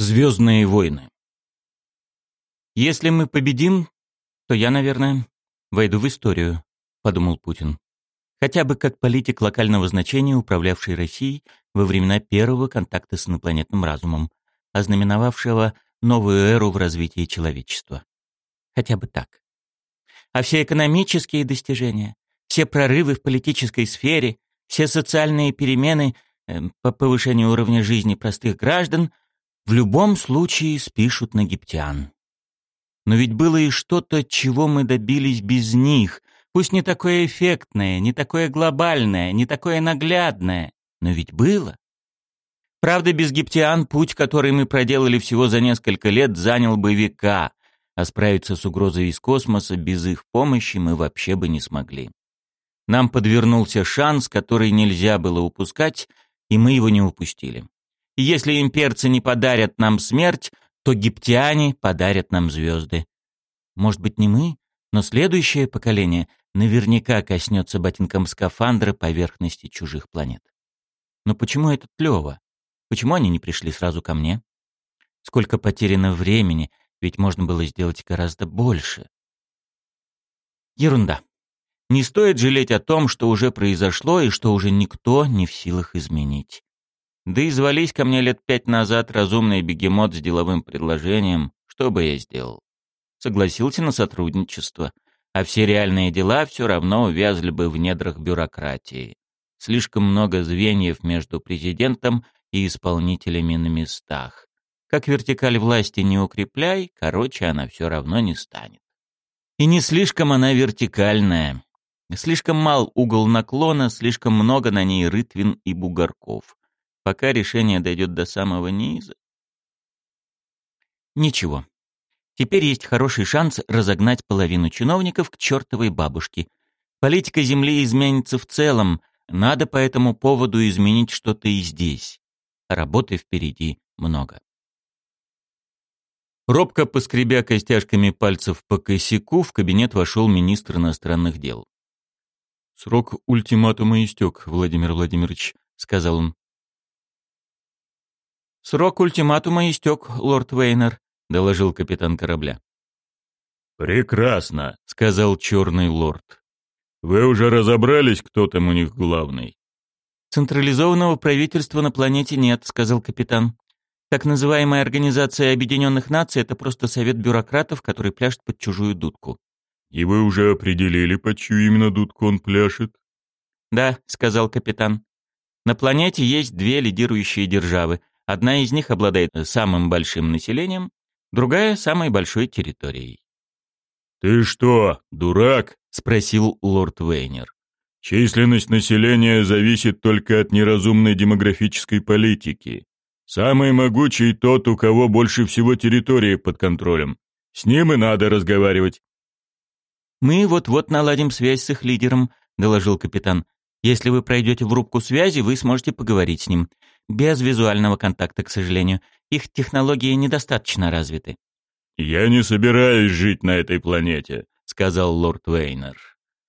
Звездные войны. Если мы победим, то я, наверное, войду в историю, подумал Путин. Хотя бы как политик локального значения, управлявший Россией во времена первого контакта с инопланетным разумом, ознаменовавшего новую эру в развитии человечества. Хотя бы так. А все экономические достижения, все прорывы в политической сфере, все социальные перемены э, по повышению уровня жизни простых граждан – в любом случае спишут на египтян. Но ведь было и что-то, чего мы добились без них, пусть не такое эффектное, не такое глобальное, не такое наглядное, но ведь было. Правда, без египтян путь, который мы проделали всего за несколько лет, занял бы века, а справиться с угрозой из космоса без их помощи мы вообще бы не смогли. Нам подвернулся шанс, который нельзя было упускать, и мы его не упустили. И если имперцы не подарят нам смерть, то гиптяне подарят нам звезды. Может быть, не мы, но следующее поколение наверняка коснется ботинком скафандра поверхности чужих планет. Но почему этот Лёва? Почему они не пришли сразу ко мне? Сколько потеряно времени, ведь можно было сделать гораздо больше. Ерунда. Не стоит жалеть о том, что уже произошло и что уже никто не в силах изменить. Да и звались ко мне лет пять назад разумный бегемот с деловым предложением, что бы я сделал? Согласился на сотрудничество, а все реальные дела все равно увязли бы в недрах бюрократии. Слишком много звеньев между президентом и исполнителями на местах. Как вертикаль власти не укрепляй, короче, она все равно не станет. И не слишком она вертикальная. Слишком мал угол наклона, слишком много на ней рытвин и бугорков пока решение дойдет до самого низа. Ничего. Теперь есть хороший шанс разогнать половину чиновников к чертовой бабушке. Политика Земли изменится в целом, надо по этому поводу изменить что-то и здесь. Работы впереди много. Робко поскребя костяшками пальцев по косяку, в кабинет вошел министр иностранных дел. «Срок ультиматума истек, Владимир Владимирович», — сказал он. «Срок ультиматума истек, лорд Вейнер», — доложил капитан корабля. «Прекрасно», — сказал черный лорд. «Вы уже разобрались, кто там у них главный?» «Централизованного правительства на планете нет», — сказал капитан. «Так называемая Организация Объединенных Наций — это просто совет бюрократов, который пляшет под чужую дудку». «И вы уже определили, под чью именно дудку он пляшет?» «Да», — сказал капитан. «На планете есть две лидирующие державы Одна из них обладает самым большим населением, другая — самой большой территорией. «Ты что, дурак?» — спросил лорд Вейнер. «Численность населения зависит только от неразумной демографической политики. Самый могучий тот, у кого больше всего территории под контролем. С ним и надо разговаривать». «Мы вот-вот наладим связь с их лидером», — доложил капитан. «Если вы пройдете в рубку связи, вы сможете поговорить с ним. Без визуального контакта, к сожалению. Их технологии недостаточно развиты. «Я не собираюсь жить на этой планете», — сказал лорд Вейнер.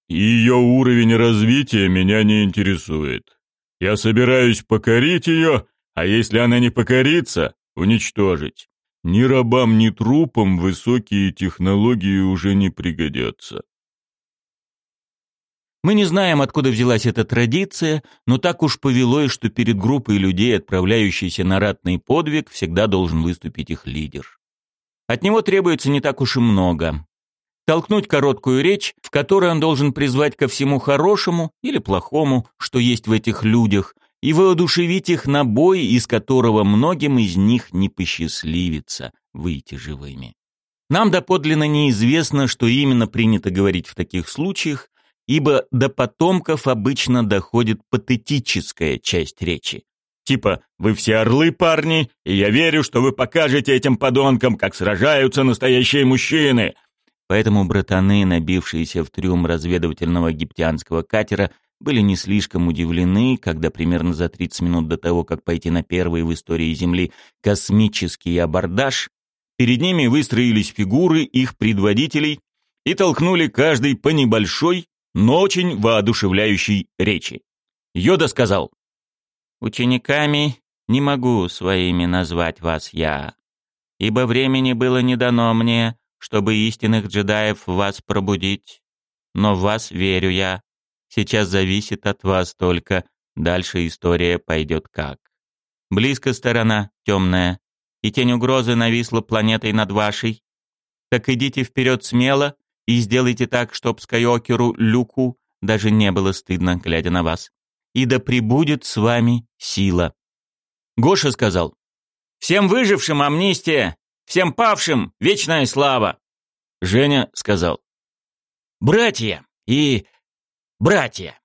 «Ее уровень развития меня не интересует. Я собираюсь покорить ее, а если она не покорится, уничтожить. Ни рабам, ни трупам высокие технологии уже не пригодятся. Мы не знаем, откуда взялась эта традиция, но так уж повелось, что перед группой людей, отправляющейся на ратный подвиг, всегда должен выступить их лидер. От него требуется не так уж и много. Толкнуть короткую речь, в которой он должен призвать ко всему хорошему или плохому, что есть в этих людях, и воодушевить их на бой, из которого многим из них не посчастливится выйти живыми. Нам доподлинно неизвестно, что именно принято говорить в таких случаях, ибо до потомков обычно доходит патетическая часть речи. Типа «Вы все орлы, парни, и я верю, что вы покажете этим подонкам, как сражаются настоящие мужчины». Поэтому братаны, набившиеся в трюм разведывательного египтянского катера, были не слишком удивлены, когда примерно за 30 минут до того, как пойти на первый в истории Земли космический абордаж, перед ними выстроились фигуры их предводителей и толкнули каждый по небольшой, но очень воодушевляющей речи. Йода сказал, «Учениками не могу своими назвать вас я, ибо времени было не дано мне, чтобы истинных джедаев вас пробудить. Но в вас верю я. Сейчас зависит от вас только, дальше история пойдет как. Близко сторона, темная, и тень угрозы нависла планетой над вашей. Так идите вперед смело и сделайте так, чтоб Скайокеру, Люку даже не было стыдно, глядя на вас. И да пребудет с вами сила. Гоша сказал, «Всем выжившим амнистия, всем павшим вечная слава!» Женя сказал, «Братья и братья!»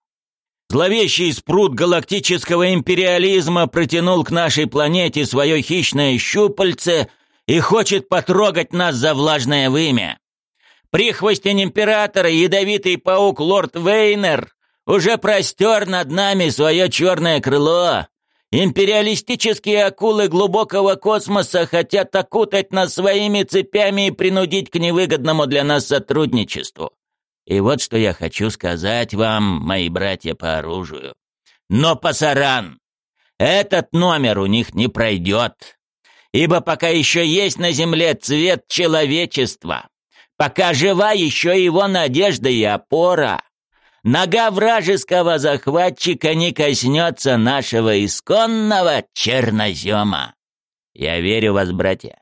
Зловещий спрут галактического империализма протянул к нашей планете свое хищное щупальце и хочет потрогать нас за влажное вымя. Прихвостень императора, ядовитый паук лорд Вейнер, уже простер над нами свое черное крыло. Империалистические акулы глубокого космоса хотят окутать нас своими цепями и принудить к невыгодному для нас сотрудничеству. И вот что я хочу сказать вам, мои братья по оружию. Но пасаран! Этот номер у них не пройдет. Ибо пока еще есть на земле цвет человечества, пока жива еще его надежда и опора, нога вражеского захватчика не коснется нашего исконного чернозема. Я верю вас, братья.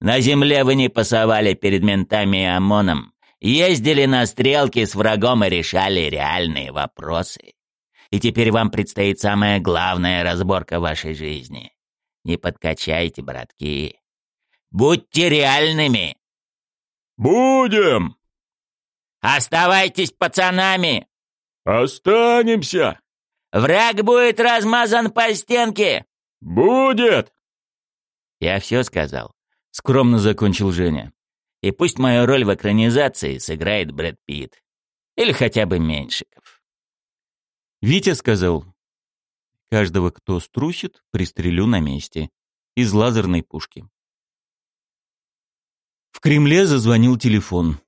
На земле вы не пасовали перед ментами и ОМОНом. Ездили на стрелки с врагом и решали реальные вопросы. И теперь вам предстоит самая главная разборка вашей жизни. Не подкачайте, братки. Будьте реальными. Будем. Оставайтесь пацанами. Останемся. Враг будет размазан по стенке. Будет. Я все сказал. Скромно закончил Женя. И пусть мою роль в экранизации сыграет Брэд Питт. Или хотя бы Меньшиков. Витя сказал, «Каждого, кто струсит, пристрелю на месте. Из лазерной пушки». В Кремле зазвонил телефон.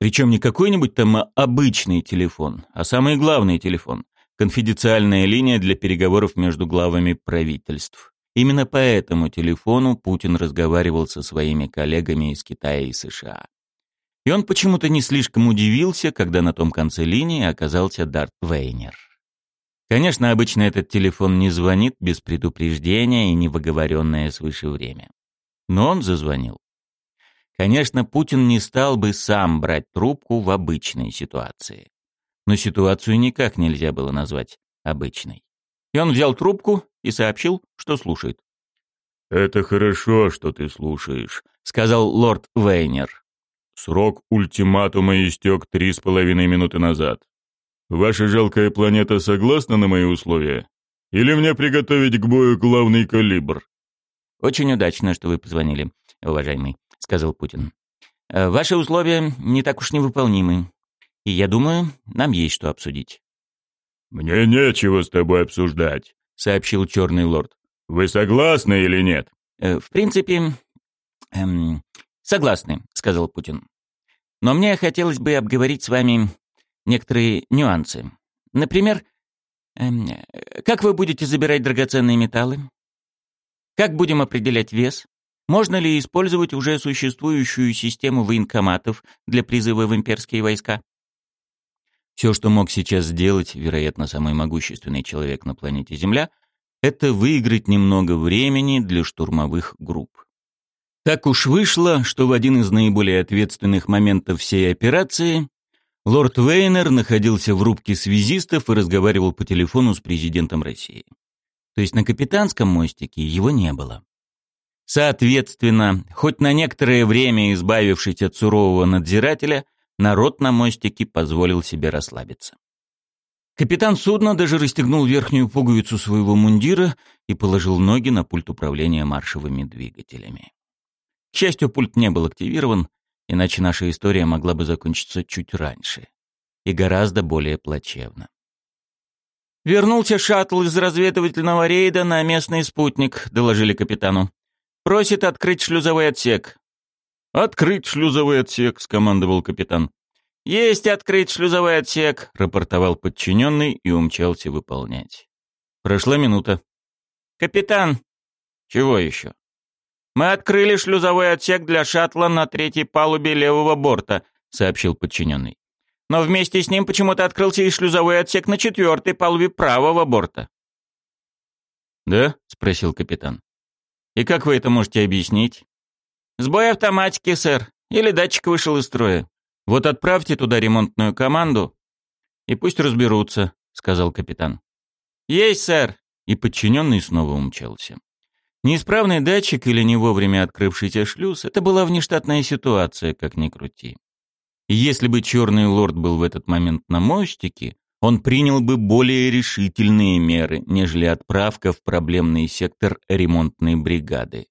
Причем не какой-нибудь там обычный телефон, а самый главный телефон. Конфиденциальная линия для переговоров между главами правительств. Именно по этому телефону Путин разговаривал со своими коллегами из Китая и США. И он почему-то не слишком удивился, когда на том конце линии оказался Дарт Вейнер. Конечно, обычно этот телефон не звонит без предупреждения и не выговоренное свыше время. Но он зазвонил. Конечно, Путин не стал бы сам брать трубку в обычной ситуации. Но ситуацию никак нельзя было назвать обычной. И он взял трубку и сообщил, что слушает. «Это хорошо, что ты слушаешь», — сказал лорд Вейнер. «Срок ультиматума истек три с половиной минуты назад. Ваша жалкая планета согласна на мои условия? Или мне приготовить к бою главный калибр?» «Очень удачно, что вы позвонили, уважаемый», — сказал Путин. «Э, «Ваши условия не так уж невыполнимы, и я думаю, нам есть что обсудить». «Мне нечего с тобой обсуждать», — сообщил Черный Лорд. «Вы согласны или нет?» э, «В принципе, эм, согласны», — сказал Путин. «Но мне хотелось бы обговорить с вами некоторые нюансы. Например, эм, как вы будете забирать драгоценные металлы? Как будем определять вес? Можно ли использовать уже существующую систему военкоматов для призыва в имперские войска? Все, что мог сейчас сделать, вероятно, самый могущественный человек на планете Земля, это выиграть немного времени для штурмовых групп. Так уж вышло, что в один из наиболее ответственных моментов всей операции лорд Вейнер находился в рубке связистов и разговаривал по телефону с президентом России. То есть на капитанском мостике его не было. Соответственно, хоть на некоторое время избавившись от сурового надзирателя, народ на мостике позволил себе расслабиться. Капитан судна даже расстегнул верхнюю пуговицу своего мундира и положил ноги на пульт управления маршевыми двигателями. К счастью, пульт не был активирован, иначе наша история могла бы закончиться чуть раньше и гораздо более плачевно. «Вернулся шаттл из разведывательного рейда на местный спутник», — доложили капитану. «Просит открыть шлюзовой отсек. «Открыть шлюзовой отсек», — скомандовал капитан. «Есть открыть шлюзовой отсек», — рапортовал подчиненный и умчался выполнять. Прошла минута. «Капитан!» «Чего еще?» «Мы открыли шлюзовой отсек для шаттла на третьей палубе левого борта», — сообщил подчиненный. «Но вместе с ним почему-то открылся и шлюзовой отсек на четвертой палубе правого борта». «Да?» — спросил капитан. «И как вы это можете объяснить?» «Сбой автоматики, сэр. Или датчик вышел из строя. Вот отправьте туда ремонтную команду, и пусть разберутся», — сказал капитан. «Есть, сэр!» И подчиненный снова умчался. Неисправный датчик или не вовремя открывшийся шлюз — это была внештатная ситуация, как ни крути. И если бы Черный Лорд был в этот момент на мостике, он принял бы более решительные меры, нежели отправка в проблемный сектор ремонтной бригады.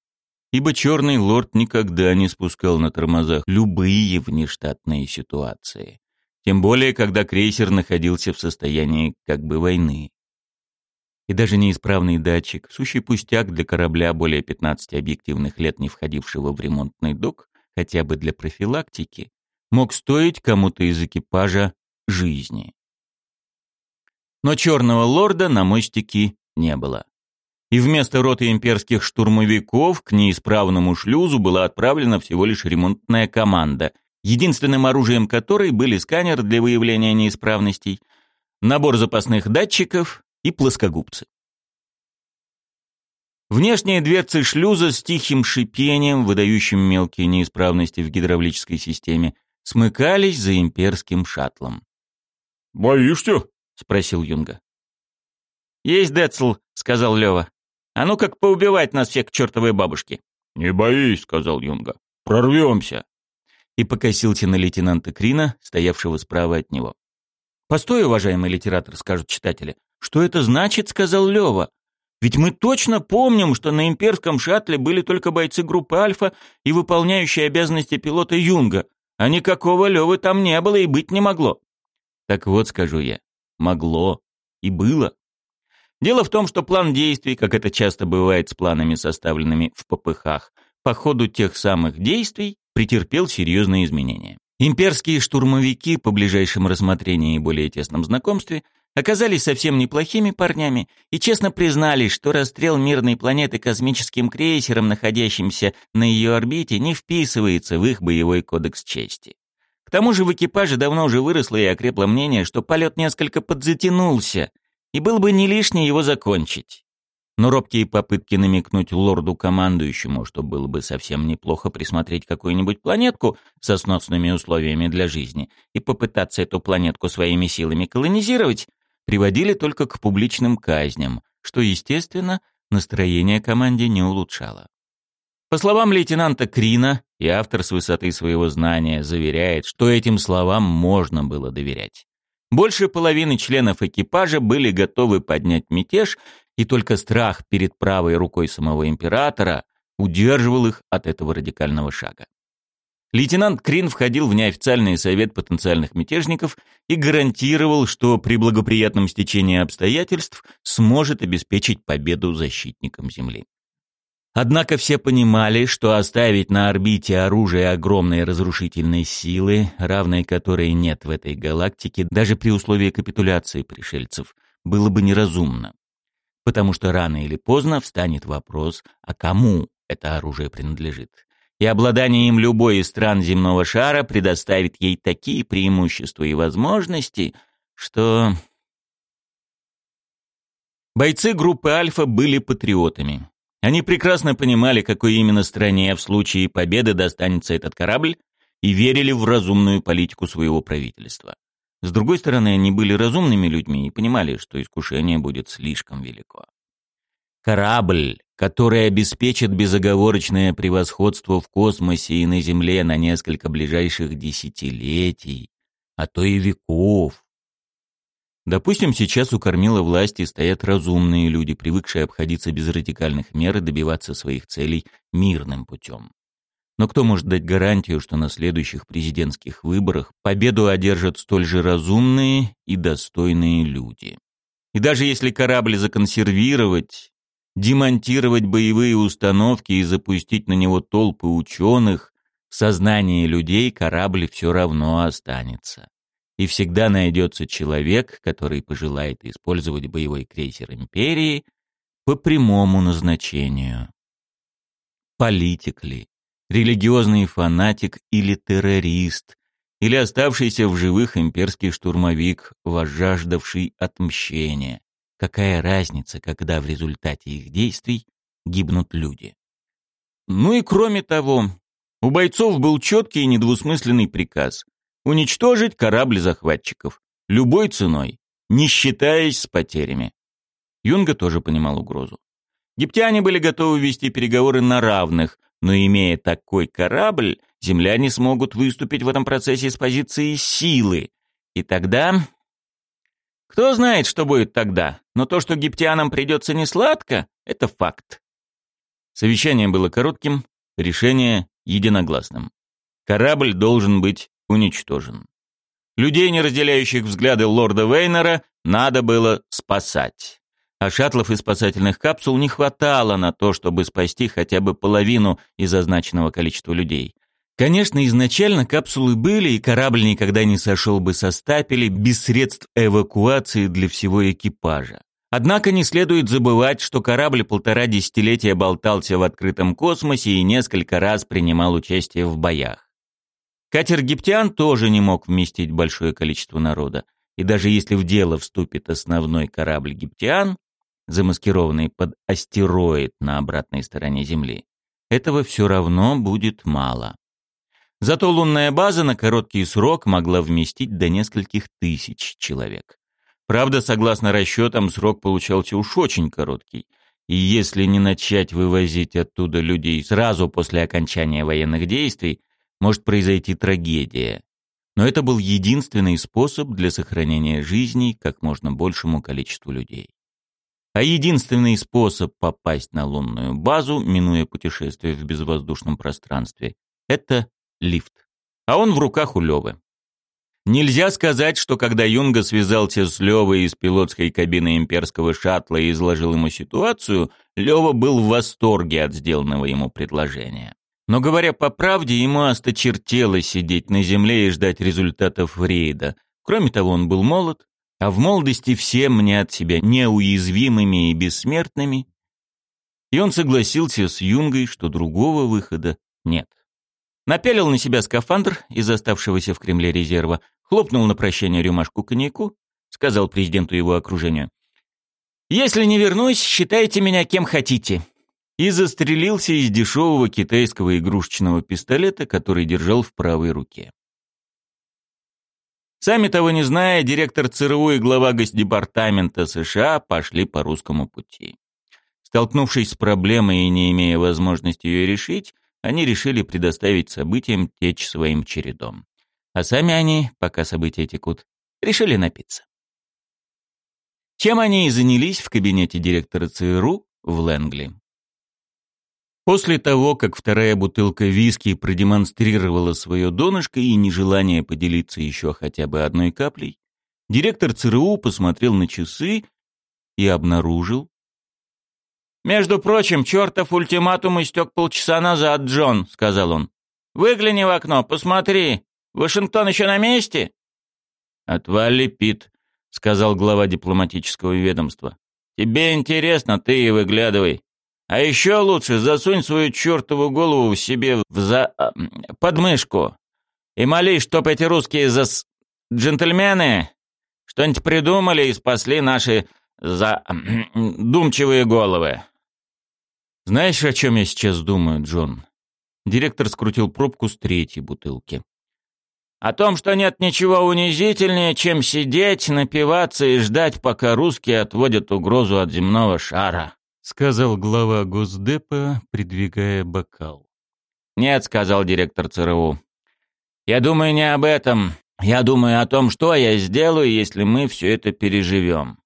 Ибо Черный Лорд никогда не спускал на тормозах любые внештатные ситуации. Тем более, когда крейсер находился в состоянии как бы войны. И даже неисправный датчик, сущий пустяк для корабля более 15 объективных лет не входившего в ремонтный док, хотя бы для профилактики, мог стоить кому-то из экипажа жизни. Но черного лорда на мостике не было. И вместо роты имперских штурмовиков к неисправному шлюзу была отправлена всего лишь ремонтная команда, единственным оружием которой были сканер для выявления неисправностей, набор запасных датчиков и плоскогубцы. Внешние дверцы шлюза с тихим шипением, выдающим мелкие неисправности в гидравлической системе, смыкались за имперским шаттлом. «Боишься?» — спросил Юнга. «Есть, Децл», — сказал Лева. «А ну как поубивать нас всех к чертовой бабушке?» «Не боись», — сказал Юнга. «Прорвемся». И покосился на лейтенанта Крина, стоявшего справа от него. «Постой, уважаемый литератор», — скажут читатели. «Что это значит?» — сказал Лева. «Ведь мы точно помним, что на имперском шаттле были только бойцы группы «Альфа» и выполняющие обязанности пилота Юнга, а никакого Левы там не было и быть не могло». Так вот, скажу я, могло и было. Дело в том, что план действий, как это часто бывает с планами, составленными в ППХ, по ходу тех самых действий претерпел серьезные изменения. Имперские штурмовики по ближайшем рассмотрении и более тесном знакомстве оказались совсем неплохими парнями и честно признались, что расстрел мирной планеты космическим крейсером, находящимся на ее орбите, не вписывается в их боевой кодекс чести. К тому же в экипаже давно уже выросло и окрепло мнение, что полет несколько подзатянулся, и было бы не лишне его закончить но робкие попытки намекнуть лорду-командующему, что было бы совсем неплохо присмотреть какую-нибудь планетку со сносными условиями для жизни и попытаться эту планетку своими силами колонизировать, приводили только к публичным казням, что, естественно, настроение команде не улучшало. По словам лейтенанта Крина, и автор с высоты своего знания заверяет, что этим словам можно было доверять. Больше половины членов экипажа были готовы поднять мятеж и только страх перед правой рукой самого императора удерживал их от этого радикального шага. Лейтенант Крин входил в неофициальный совет потенциальных мятежников и гарантировал, что при благоприятном стечении обстоятельств сможет обеспечить победу защитникам Земли. Однако все понимали, что оставить на орбите оружие огромной разрушительной силы, равной которой нет в этой галактике, даже при условии капитуляции пришельцев, было бы неразумно потому что рано или поздно встанет вопрос, а кому это оружие принадлежит. И обладание им любой из стран земного шара предоставит ей такие преимущества и возможности, что... Бойцы группы «Альфа» были патриотами. Они прекрасно понимали, какой именно стране в случае победы достанется этот корабль, и верили в разумную политику своего правительства. С другой стороны, они были разумными людьми и понимали, что искушение будет слишком велико. Корабль, который обеспечит безоговорочное превосходство в космосе и на Земле на несколько ближайших десятилетий, а то и веков. Допустим, сейчас у кормила власти стоят разумные люди, привыкшие обходиться без радикальных мер и добиваться своих целей мирным путем. Но кто может дать гарантию, что на следующих президентских выборах победу одержат столь же разумные и достойные люди? И даже если корабль законсервировать, демонтировать боевые установки и запустить на него толпы ученых, в сознании людей корабль все равно останется. И всегда найдется человек, который пожелает использовать боевой крейсер Империи по прямому назначению. политик ли, религиозный фанатик или террорист, или оставшийся в живых имперский штурмовик, возжаждавший отмщения. Какая разница, когда в результате их действий гибнут люди? Ну и кроме того, у бойцов был четкий и недвусмысленный приказ уничтожить корабль захватчиков любой ценой, не считаясь с потерями. Юнга тоже понимал угрозу. Египтяне были готовы вести переговоры на равных, но имея такой корабль, земляне смогут выступить в этом процессе с позиции силы. И тогда... Кто знает, что будет тогда, но то, что египтянам придется несладко, это факт. Совещание было коротким, решение единогласным. Корабль должен быть уничтожен. Людей, не разделяющих взгляды лорда Вейнера, надо было спасать а шаттлов и спасательных капсул не хватало на то, чтобы спасти хотя бы половину из означенного количества людей. Конечно, изначально капсулы были, и корабль никогда не сошел бы со стапелей без средств эвакуации для всего экипажа. Однако не следует забывать, что корабль полтора десятилетия болтался в открытом космосе и несколько раз принимал участие в боях. Катер «Египтян» тоже не мог вместить большое количество народа, и даже если в дело вступит основной корабль «Египтян», замаскированный под астероид на обратной стороне Земли, этого все равно будет мало. Зато лунная база на короткий срок могла вместить до нескольких тысяч человек. Правда, согласно расчетам, срок получался уж очень короткий. И если не начать вывозить оттуда людей сразу после окончания военных действий, может произойти трагедия. Но это был единственный способ для сохранения жизней как можно большему количеству людей. А единственный способ попасть на лунную базу, минуя путешествие в безвоздушном пространстве, это лифт. А он в руках у Лёвы. Нельзя сказать, что когда Юнга связался с Лёвой из пилотской кабины имперского шаттла и изложил ему ситуацию, Лёва был в восторге от сделанного ему предложения. Но говоря по правде, ему осточертело сидеть на земле и ждать результатов рейда. Кроме того, он был молод, а в молодости все мнят себя неуязвимыми и бессмертными, и он согласился с Юнгой, что другого выхода нет. Напялил на себя скафандр из оставшегося в Кремле резерва, хлопнул на прощание рюмашку коньяку, сказал президенту его окружению, «Если не вернусь, считайте меня кем хотите», и застрелился из дешевого китайского игрушечного пистолета, который держал в правой руке. Сами того не зная, директор ЦРУ и глава Госдепартамента США пошли по русскому пути. Столкнувшись с проблемой и не имея возможности ее решить, они решили предоставить событиям течь своим чередом. А сами они, пока события текут, решили напиться. Чем они и занялись в кабинете директора ЦРУ в Лэнгли. После того, как вторая бутылка виски продемонстрировала свое донышко и нежелание поделиться еще хотя бы одной каплей, директор ЦРУ посмотрел на часы и обнаружил. «Между прочим, чертов ультиматум истек полчаса назад, Джон», — сказал он. «Выгляни в окно, посмотри. Вашингтон еще на месте?» «Отвали, Пит», — сказал глава дипломатического ведомства. «Тебе интересно, ты и выглядывай. А еще лучше засунь свою чертову голову себе в за... А, подмышку и молись, чтоб эти русские зас... джентльмены что-нибудь придумали и спасли наши за... думчивые головы. Знаешь, о чем я сейчас думаю, Джон? Директор скрутил пробку с третьей бутылки. О том, что нет ничего унизительнее, чем сидеть, напиваться и ждать, пока русские отводят угрозу от земного шара сказал глава Госдепа, придвигая бокал. «Нет», — сказал директор ЦРУ. «Я думаю не об этом. Я думаю о том, что я сделаю, если мы все это переживем».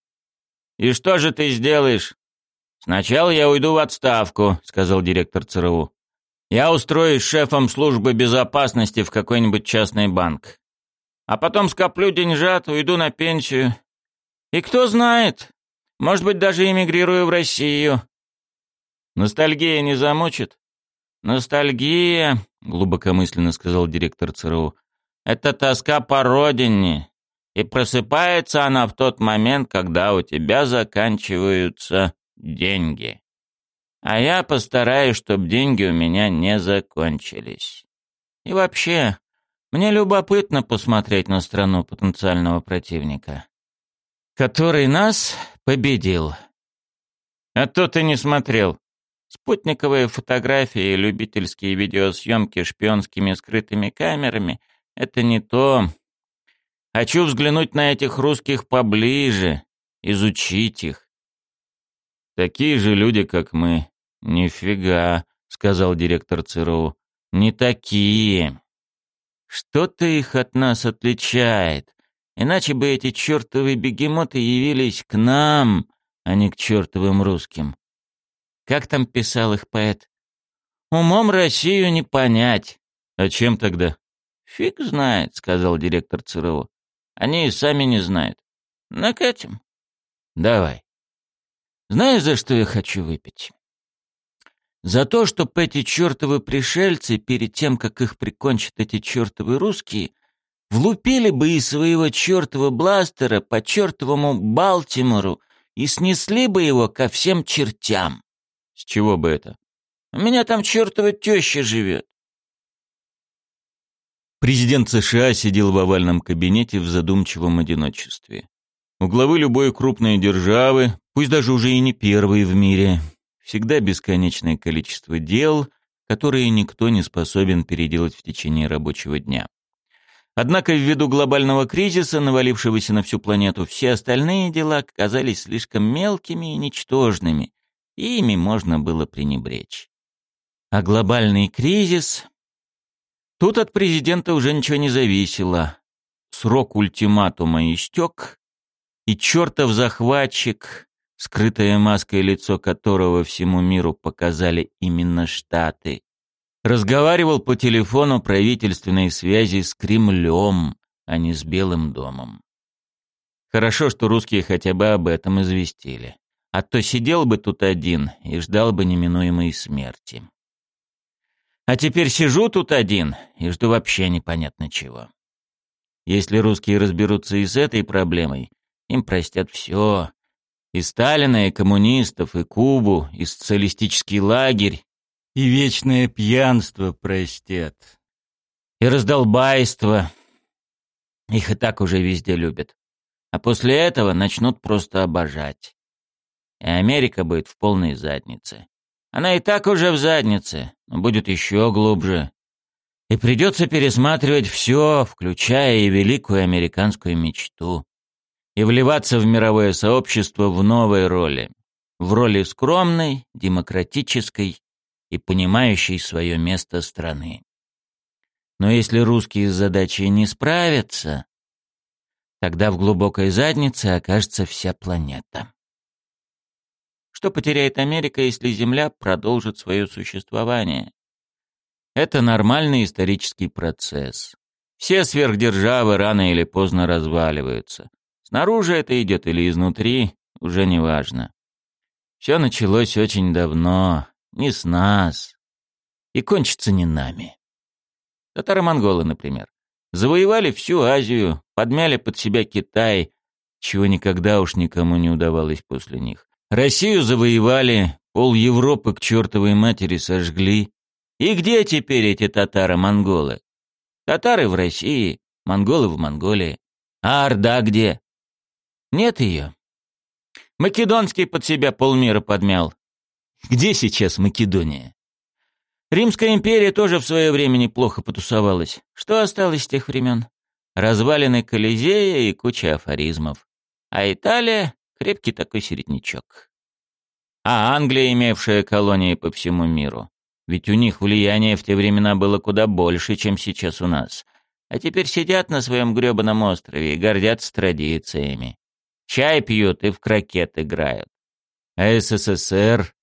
«И что же ты сделаешь?» «Сначала я уйду в отставку», — сказал директор ЦРУ. «Я устроюсь шефом службы безопасности в какой-нибудь частный банк. А потом скоплю деньжат, уйду на пенсию. И кто знает, может быть, даже эмигрирую в Россию. Ностальгия не замучит? Ностальгия, глубокомысленно сказал директор ЦРУ, это тоска по родине. И просыпается она в тот момент, когда у тебя заканчиваются деньги. А я постараюсь, чтобы деньги у меня не закончились. И вообще, мне любопытно посмотреть на страну потенциального противника, который нас победил. А то ты не смотрел. Спутниковые фотографии, любительские видеосъемки шпионскими скрытыми камерами — это не то. Хочу взглянуть на этих русских поближе, изучить их. Такие же люди, как мы. Нифига, сказал директор ЦРУ. Не такие. Что-то их от нас отличает. Иначе бы эти чертовы бегемоты явились к нам, а не к чертовым русским. Как там писал их поэт? Умом Россию не понять. А чем тогда? Фиг знает, сказал директор ЦРУ. Они и сами не знают. Накатим. Давай. Знаешь, за что я хочу выпить? За то, чтоб эти чертовы пришельцы, перед тем, как их прикончат эти чертовы русские, влупили бы из своего чертова бластера по чертовому Балтимору и снесли бы его ко всем чертям. С чего бы это? У меня там чертова теща живет. Президент США сидел в овальном кабинете в задумчивом одиночестве. У главы любой крупной державы, пусть даже уже и не первой в мире, всегда бесконечное количество дел, которые никто не способен переделать в течение рабочего дня. Однако ввиду глобального кризиса, навалившегося на всю планету, все остальные дела казались слишком мелкими и ничтожными, и ими можно было пренебречь. А глобальный кризис Тут от президента уже ничего не зависело. Срок ультиматума истек, и чертов захватчик, скрытое маской лицо которого всему миру показали именно Штаты, разговаривал по телефону правительственной связи с Кремлем, а не с Белым домом. Хорошо, что русские хотя бы об этом известили. А то сидел бы тут один и ждал бы неминуемой смерти. А теперь сижу тут один и жду вообще непонятно чего. Если русские разберутся и с этой проблемой, им простят все. И Сталина, и коммунистов, и Кубу, и социалистический лагерь, и вечное пьянство простят. И раздолбайство. Их и так уже везде любят. А после этого начнут просто обожать. И Америка будет в полной заднице. Она и так уже в заднице, но будет еще глубже. И придется пересматривать все, включая и великую американскую мечту. И вливаться в мировое сообщество в новой роли. В роли скромной, демократической и понимающей свое место страны. Но если русские с задачей не справятся, тогда в глубокой заднице окажется вся планета. Что потеряет Америка, если Земля продолжит свое существование? Это нормальный исторический процесс. Все сверхдержавы рано или поздно разваливаются. Снаружи это идет или изнутри, уже не важно. Все началось очень давно, не с нас. И кончится не нами. Татаро-монголы, например, завоевали всю Азию, подмяли под себя Китай, чего никогда уж никому не удавалось после них. Россию завоевали, пол Европы к чертовой матери сожгли. И где теперь эти татаро-монголы? Татары в России, монголы в Монголии. А Орда где? Нет ее. Македонский под себя полмира подмял. Где сейчас Македония? Римская империя тоже в свое время неплохо потусовалась. Что осталось с тех времен? Развалины Колизея и куча афоризмов. А Италия Крепкий такой середнячок. А Англия, имевшая колонии по всему миру. Ведь у них влияние в те времена было куда больше, чем сейчас у нас. А теперь сидят на своем грёбаном острове и гордятся традициями. Чай пьют и в крокет играют. А СССР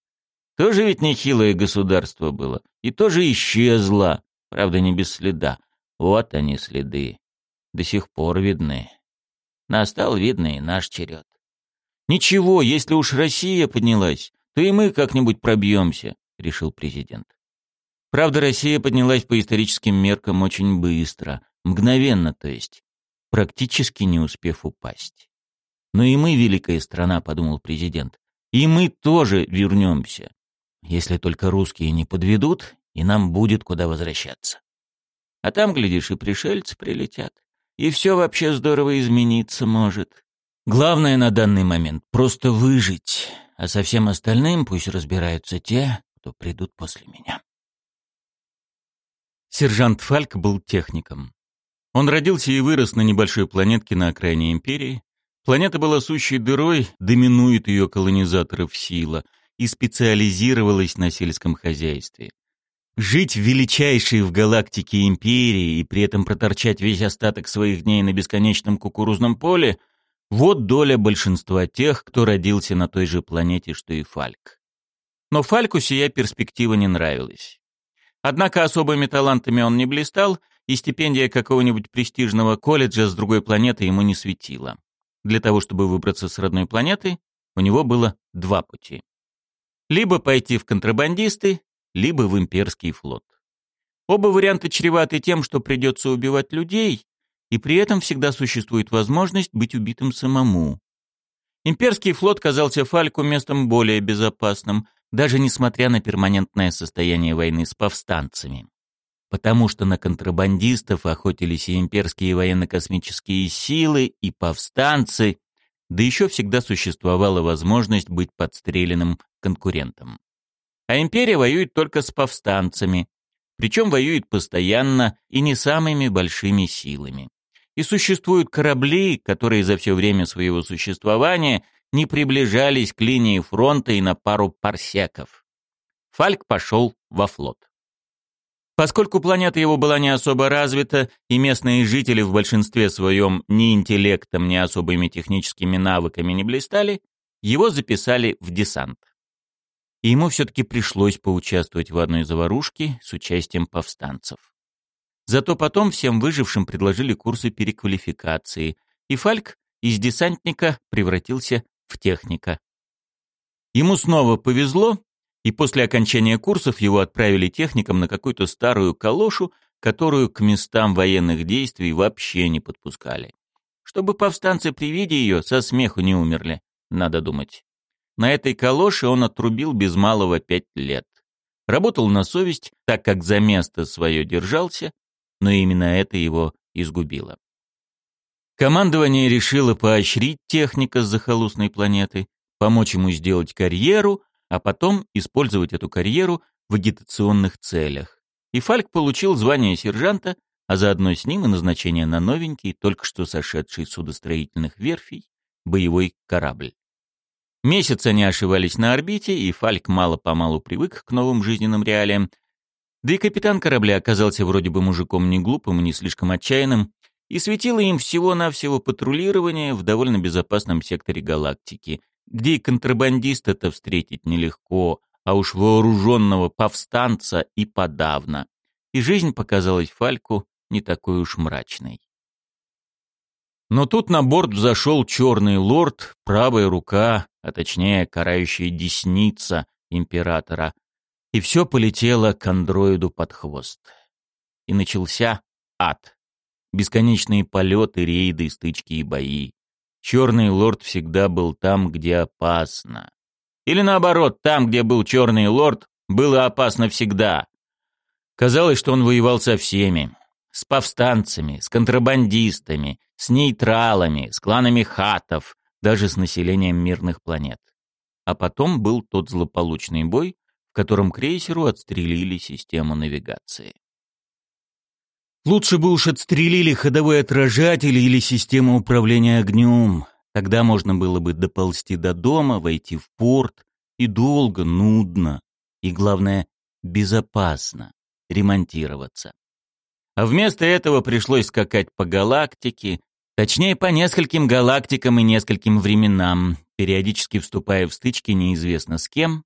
тоже ведь нехилое государство было. И тоже исчезло. Правда, не без следа. Вот они следы. До сих пор видны. Настал, видно, и наш черед. «Ничего, если уж Россия поднялась, то и мы как-нибудь пробьемся», — решил президент. Правда, Россия поднялась по историческим меркам очень быстро, мгновенно, то есть, практически не успев упасть. «Но и мы великая страна», — подумал президент. «И мы тоже вернемся. Если только русские не подведут, и нам будет куда возвращаться. А там, глядишь, и пришельцы прилетят. И все вообще здорово измениться может. Главное на данный момент — просто выжить, а со всем остальным пусть разбираются те, кто придут после меня. Сержант Фальк был техником. Он родился и вырос на небольшой планетке на окраине Империи. Планета была сущей дырой, доминует ее колонизаторов сила, и специализировалась на сельском хозяйстве. Жить в величайшей в галактике империи и при этом проторчать весь остаток своих дней на бесконечном кукурузном поле — вот доля большинства тех, кто родился на той же планете, что и Фальк. Но Фальку сия перспектива не нравилась. Однако особыми талантами он не блистал, и стипендия какого-нибудь престижного колледжа с другой планеты ему не светила. Для того, чтобы выбраться с родной планеты, у него было два пути. Либо пойти в контрабандисты, либо в имперский флот. Оба варианта чреваты тем, что придется убивать людей, и при этом всегда существует возможность быть убитым самому. Имперский флот казался Фальку местом более безопасным, даже несмотря на перманентное состояние войны с повстанцами. Потому что на контрабандистов охотились и имперские военно-космические силы, и повстанцы, да еще всегда существовала возможность быть подстреленным конкурентом. А империя воюет только с повстанцами, причем воюет постоянно и не самыми большими силами. И существуют корабли, которые за все время своего существования не приближались к линии фронта и на пару парсеков. Фальк пошел во флот. Поскольку планета его была не особо развита, и местные жители в большинстве своем ни интеллектом, ни особыми техническими навыками не блистали, его записали в десант. И ему все-таки пришлось поучаствовать в одной заварушке с участием повстанцев. Зато потом всем выжившим предложили курсы переквалификации, и Фальк из десантника превратился в техника. Ему снова повезло, и после окончания курсов его отправили техником на какую-то старую калошу, которую к местам военных действий вообще не подпускали. Чтобы повстанцы при виде ее со смеху не умерли, надо думать. На этой калоше он отрубил без малого пять лет. Работал на совесть, так как за место свое держался, но именно это его изгубило. Командование решило поощрить техника с захолустной планеты, помочь ему сделать карьеру, а потом использовать эту карьеру в агитационных целях. И Фальк получил звание сержанта, а заодно с ним и назначение на новенький, только что сошедший судостроительных верфей, боевой корабль. Месяц они ошивались на орбите, и Фальк мало-помалу привык к новым жизненным реалиям, да и капитан корабля оказался вроде бы мужиком не глупым и не слишком отчаянным, и светило им всего-навсего патрулирование в довольно безопасном секторе галактики, где и контрабандиста-то встретить нелегко, а уж вооруженного повстанца и подавно. И жизнь показалась Фальку не такой уж мрачной. Но тут на борт взошел черный лорд, правая рука, а точнее карающая десница императора, и все полетело к андроиду под хвост. И начался ад. Бесконечные полеты, рейды, стычки и бои. Черный лорд всегда был там, где опасно. Или наоборот, там, где был черный лорд, было опасно всегда. Казалось, что он воевал со всеми. С повстанцами, с контрабандистами, с нейтралами, с кланами хатов, даже с населением мирных планет. А потом был тот злополучный бой, котором крейсеру отстрелили систему навигации. Лучше бы уж отстрелили ходовой отражатель или систему управления огнем. Тогда можно было бы доползти до дома, войти в порт и долго, нудно и, главное, безопасно ремонтироваться. А вместо этого пришлось скакать по галактике, точнее, по нескольким галактикам и нескольким временам, периодически вступая в стычки неизвестно с кем,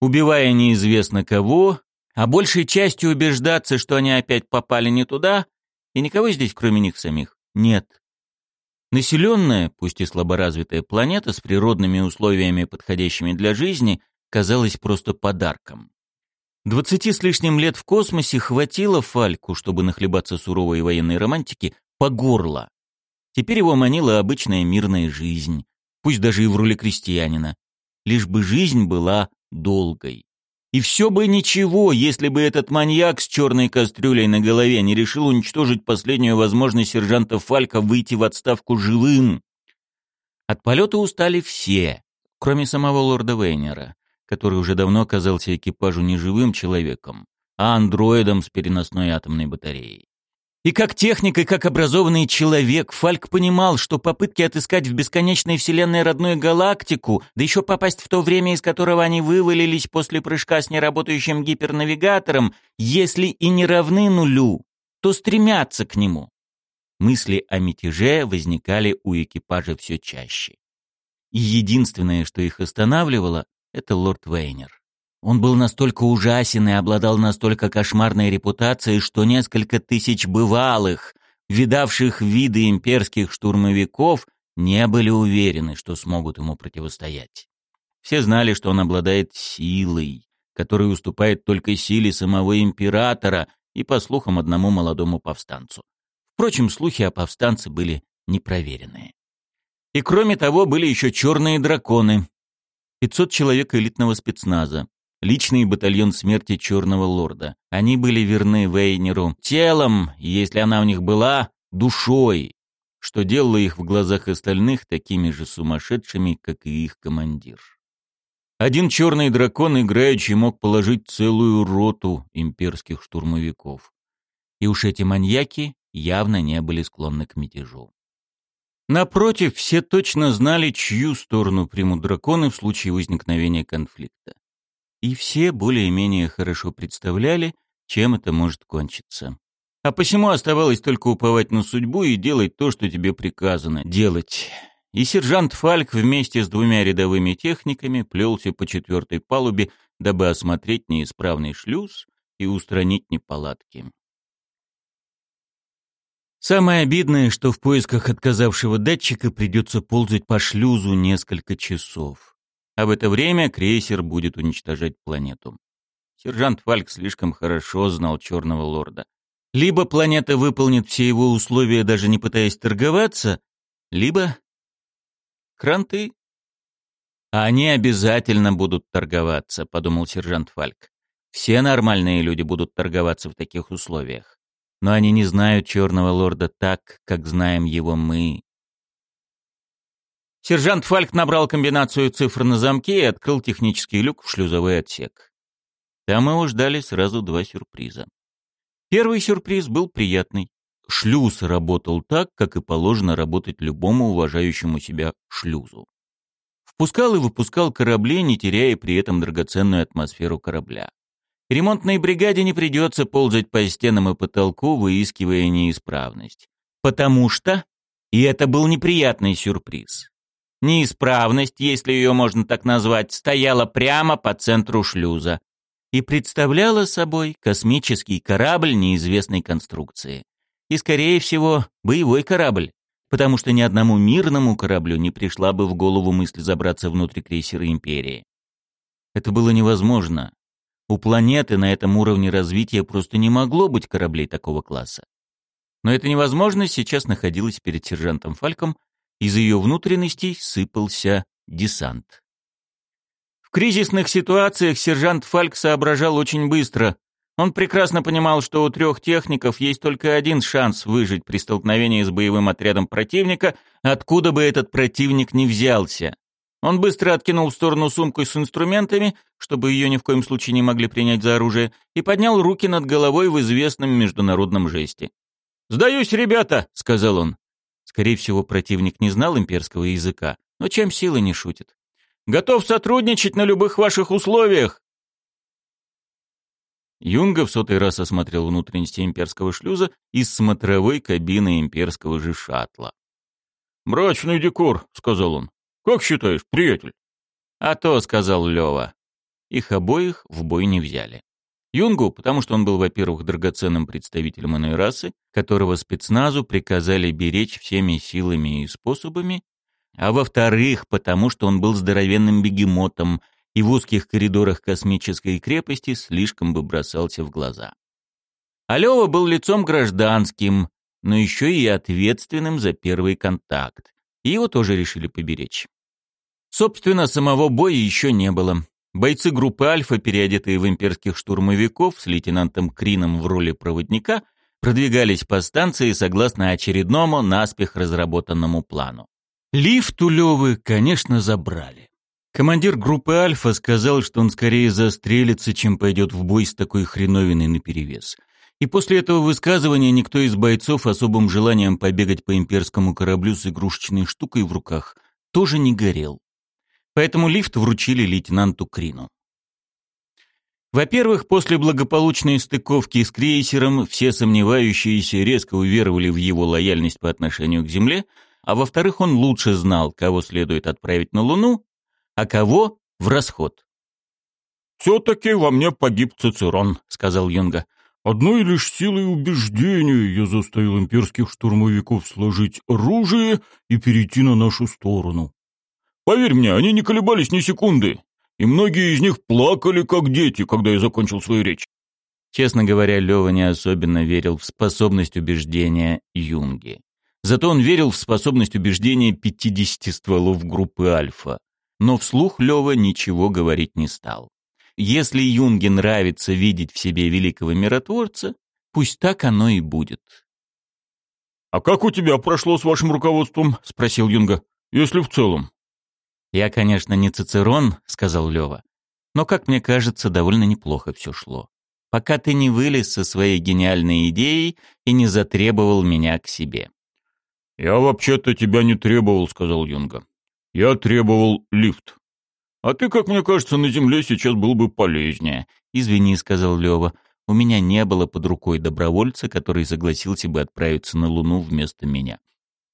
убивая неизвестно кого, а большей частью убеждаться, что они опять попали не туда, и никого здесь, кроме них самих, нет. Населенная, пусть и слаборазвитая планета с природными условиями, подходящими для жизни, казалась просто подарком. Двадцати с лишним лет в космосе хватило Фальку, чтобы нахлебаться суровой военной романтики, по горло. Теперь его манила обычная мирная жизнь, пусть даже и в роли крестьянина. Лишь бы жизнь была долгой. И все бы ничего, если бы этот маньяк с черной кастрюлей на голове не решил уничтожить последнюю возможность сержанта Фалька выйти в отставку живым. От полета устали все, кроме самого лорда Вейнера, который уже давно казался экипажу не живым человеком, а андроидом с переносной атомной батареей. И как техник, и как образованный человек, Фальк понимал, что попытки отыскать в бесконечной вселенной родную галактику, да еще попасть в то время, из которого они вывалились после прыжка с неработающим гипернавигатором, если и не равны нулю, то стремятся к нему. Мысли о мятеже возникали у экипажа все чаще. И единственное, что их останавливало, это лорд Вейнер. Он был настолько ужасен и обладал настолько кошмарной репутацией, что несколько тысяч бывалых, видавших виды имперских штурмовиков, не были уверены, что смогут ему противостоять. Все знали, что он обладает силой, которая уступает только силе самого императора и, по слухам, одному молодому повстанцу. Впрочем, слухи о повстанце были непроверенные. И кроме того, были еще черные драконы. 500 человек элитного спецназа, личный батальон смерти Черного Лорда. Они были верны Вейнеру телом, если она у них была, душой, что делало их в глазах остальных такими же сумасшедшими, как и их командир. Один черный дракон играючи мог положить целую роту имперских штурмовиков. И уж эти маньяки явно не были склонны к мятежу. Напротив, все точно знали, чью сторону примут драконы в случае возникновения конфликта и все более-менее хорошо представляли, чем это может кончиться. А посему оставалось только уповать на судьбу и делать то, что тебе приказано делать. И сержант Фальк вместе с двумя рядовыми техниками плелся по четвертой палубе, дабы осмотреть неисправный шлюз и устранить неполадки. Самое обидное, что в поисках отказавшего датчика придется ползать по шлюзу несколько часов а в это время крейсер будет уничтожать планету. Сержант Фальк слишком хорошо знал Черного Лорда. Либо планета выполнит все его условия, даже не пытаясь торговаться, либо... Кранты. А они обязательно будут торговаться, подумал сержант Фальк. Все нормальные люди будут торговаться в таких условиях. Но они не знают Черного Лорда так, как знаем его мы. Сержант Фальк набрал комбинацию цифр на замке и открыл технический люк в шлюзовой отсек. Там его ждали сразу два сюрприза. Первый сюрприз был приятный. Шлюз работал так, как и положено работать любому уважающему себя шлюзу. Впускал и выпускал корабли, не теряя при этом драгоценную атмосферу корабля. Ремонтной бригаде не придется ползать по стенам и потолку, выискивая неисправность. Потому что, и это был неприятный сюрприз, Неисправность, если ее можно так назвать, стояла прямо по центру шлюза и представляла собой космический корабль неизвестной конструкции. И, скорее всего, боевой корабль, потому что ни одному мирному кораблю не пришла бы в голову мысль забраться внутрь крейсера Империи. Это было невозможно. У планеты на этом уровне развития просто не могло быть кораблей такого класса. Но эта невозможность сейчас находилась перед сержантом Фальком, из ее внутренностей сыпался десант. В кризисных ситуациях сержант Фальк соображал очень быстро. Он прекрасно понимал, что у трех техников есть только один шанс выжить при столкновении с боевым отрядом противника, откуда бы этот противник ни взялся. Он быстро откинул в сторону сумку с инструментами, чтобы ее ни в коем случае не могли принять за оружие, и поднял руки над головой в известном международном жесте. «Сдаюсь, ребята!» — сказал он. Скорее всего, противник не знал имперского языка, но чем силы не шутит. «Готов сотрудничать на любых ваших условиях!» Юнга в сотый раз осмотрел внутренности имперского шлюза из смотровой кабины имперского же шаттла. «Мрачный декор», — сказал он. «Как считаешь, приятель?» «А то», — сказал Лёва. Их обоих в бой не взяли. Юнгу, потому что он был, во-первых, драгоценным представителем иной расы, которого спецназу приказали беречь всеми силами и способами, а во-вторых, потому что он был здоровенным бегемотом и в узких коридорах космической крепости слишком бы бросался в глаза. Алёва был лицом гражданским, но еще и ответственным за первый контакт, и его тоже решили поберечь. Собственно, самого боя еще не было. Бойцы группы «Альфа», переодетые в имперских штурмовиков с лейтенантом Крином в роли проводника, продвигались по станции согласно очередному наспех разработанному плану. Лифт у Лёвы, конечно, забрали. Командир группы «Альфа» сказал, что он скорее застрелится, чем пойдет в бой с такой хреновиной наперевес. И после этого высказывания никто из бойцов особым желанием побегать по имперскому кораблю с игрушечной штукой в руках тоже не горел. Поэтому лифт вручили лейтенанту Крину. Во-первых, после благополучной стыковки с крейсером все сомневающиеся резко уверовали в его лояльность по отношению к Земле, а во-вторых, он лучше знал, кого следует отправить на Луну, а кого — в расход. «Все-таки во мне погиб Цицерон», — сказал Юнга. «Одной лишь силой убеждения я заставил имперских штурмовиков сложить оружие и перейти на нашу сторону. Поверь мне, они не колебались ни секунды, и многие из них плакали, как дети, когда я закончил свою речь. Честно говоря, Лёва не особенно верил в способность убеждения Юнги. Зато он верил в способность убеждения 50 стволов группы Альфа. Но вслух Лёва ничего говорить не стал. Если Юнге нравится видеть в себе великого миротворца, пусть так оно и будет. «А как у тебя прошло с вашим руководством?» — спросил Юнга. «Если в целом». «Я, конечно, не Цицерон», — сказал Лёва, «но, как мне кажется, довольно неплохо все шло. Пока ты не вылез со своей гениальной идеей и не затребовал меня к себе». «Я вообще-то тебя не требовал», — сказал Юнга. «Я требовал лифт. А ты, как мне кажется, на земле сейчас был бы полезнее». «Извини», — сказал Лёва, «у меня не было под рукой добровольца, который согласился бы отправиться на Луну вместо меня».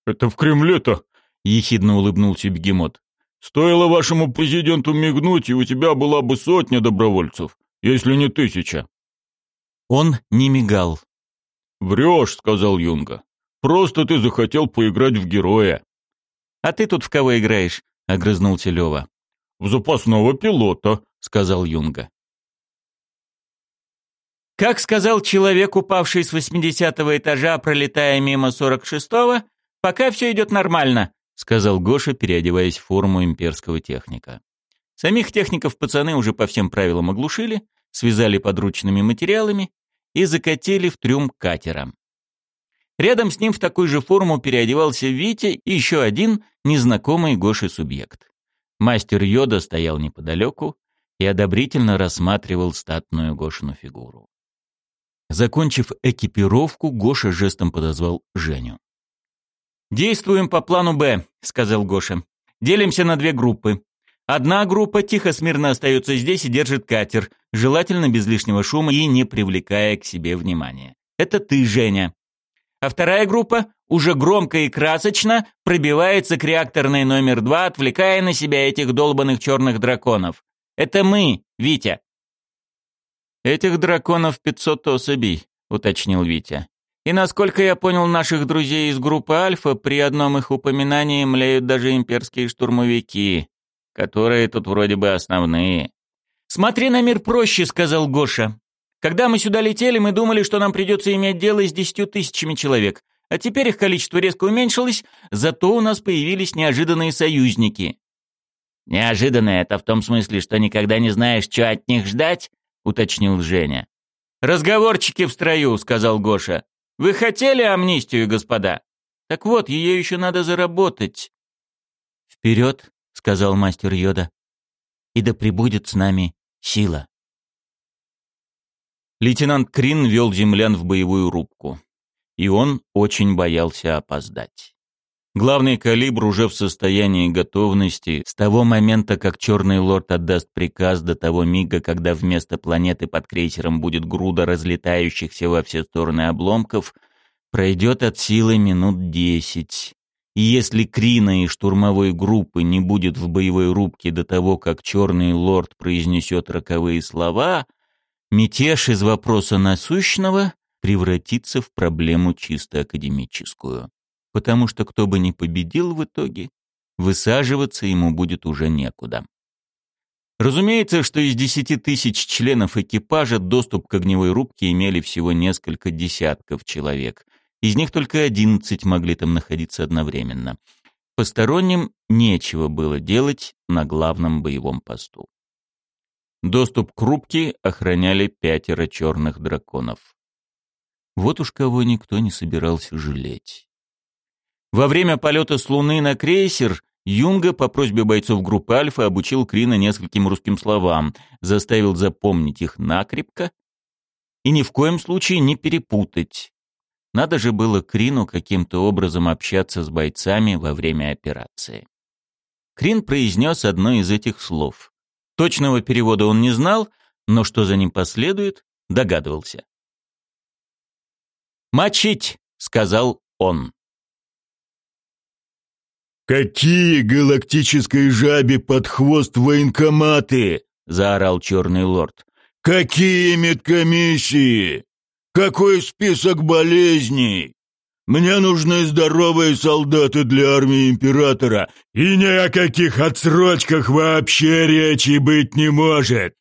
«Это в Кремле-то?» — ехидно улыбнулся бегемот. Стоило вашему президенту мигнуть, и у тебя была бы сотня добровольцев, если не тысяча». Он не мигал. «Врешь», — сказал Юнга. «Просто ты захотел поиграть в героя». «А ты тут в кого играешь?» — огрызнулся Лева. «В запасного пилота», — сказал Юнга. Как сказал человек, упавший с восьмидесятого этажа, пролетая мимо сорок шестого, пока все идет нормально, сказал Гоша, переодеваясь в форму имперского техника. Самих техников пацаны уже по всем правилам оглушили, связали подручными материалами и закатили в трюм катера. Рядом с ним в такую же форму переодевался Витя и еще один незнакомый Гоше субъект. Мастер Йода стоял неподалеку и одобрительно рассматривал статную Гошину фигуру. Закончив экипировку, Гоша жестом подозвал Женю. «Действуем по плану «Б», — сказал Гоша. «Делимся на две группы. Одна группа тихо смирно остается здесь и держит катер, желательно без лишнего шума и не привлекая к себе внимания. Это ты, Женя. А вторая группа уже громко и красочно пробивается к реакторной номер два, отвлекая на себя этих долбанных черных драконов. Это мы, Витя. Этих драконов пятьсот особей, уточнил Витя. И насколько я понял наших друзей из группы Альфа, при одном их упоминании млеют даже имперские штурмовики, которые тут вроде бы основные. «Смотри на мир проще», — сказал Гоша. «Когда мы сюда летели, мы думали, что нам придется иметь дело с десятью тысячами человек. А теперь их количество резко уменьшилось, зато у нас появились неожиданные союзники». «Неожиданное это в том смысле, что никогда не знаешь, что от них ждать?» — уточнил Женя. «Разговорчики в строю», — сказал Гоша. Вы хотели амнистию, господа? Так вот, ее еще надо заработать. Вперед, сказал мастер Йода, и да пребудет с нами сила. Лейтенант Крин вел землян в боевую рубку, и он очень боялся опоздать. Главный калибр уже в состоянии готовности с того момента, как Черный Лорд отдаст приказ до того мига, когда вместо планеты под крейсером будет груда разлетающихся во все стороны обломков, пройдет от силы минут десять. И если Крина и штурмовой группы не будет в боевой рубке до того, как Черный Лорд произнесет роковые слова, мятеж из вопроса насущного превратится в проблему чисто академическую потому что кто бы ни победил в итоге, высаживаться ему будет уже некуда. Разумеется, что из десяти тысяч членов экипажа доступ к огневой рубке имели всего несколько десятков человек. Из них только одиннадцать могли там находиться одновременно. Посторонним нечего было делать на главном боевом посту. Доступ к рубке охраняли пятеро черных драконов. Вот уж кого никто не собирался жалеть. Во время полета с Луны на крейсер Юнга по просьбе бойцов группы Альфа обучил Крина нескольким русским словам, заставил запомнить их накрепко и ни в коем случае не перепутать. Надо же было Крину каким-то образом общаться с бойцами во время операции. Крин произнес одно из этих слов. Точного перевода он не знал, но что за ним последует, догадывался. «Мочить!» — сказал он. «Какие галактической жабе под хвост военкоматы?» — заорал черный лорд. «Какие медкомиссии? Какой список болезней? Мне нужны здоровые солдаты для армии императора, и ни о каких отсрочках вообще речи быть не может!»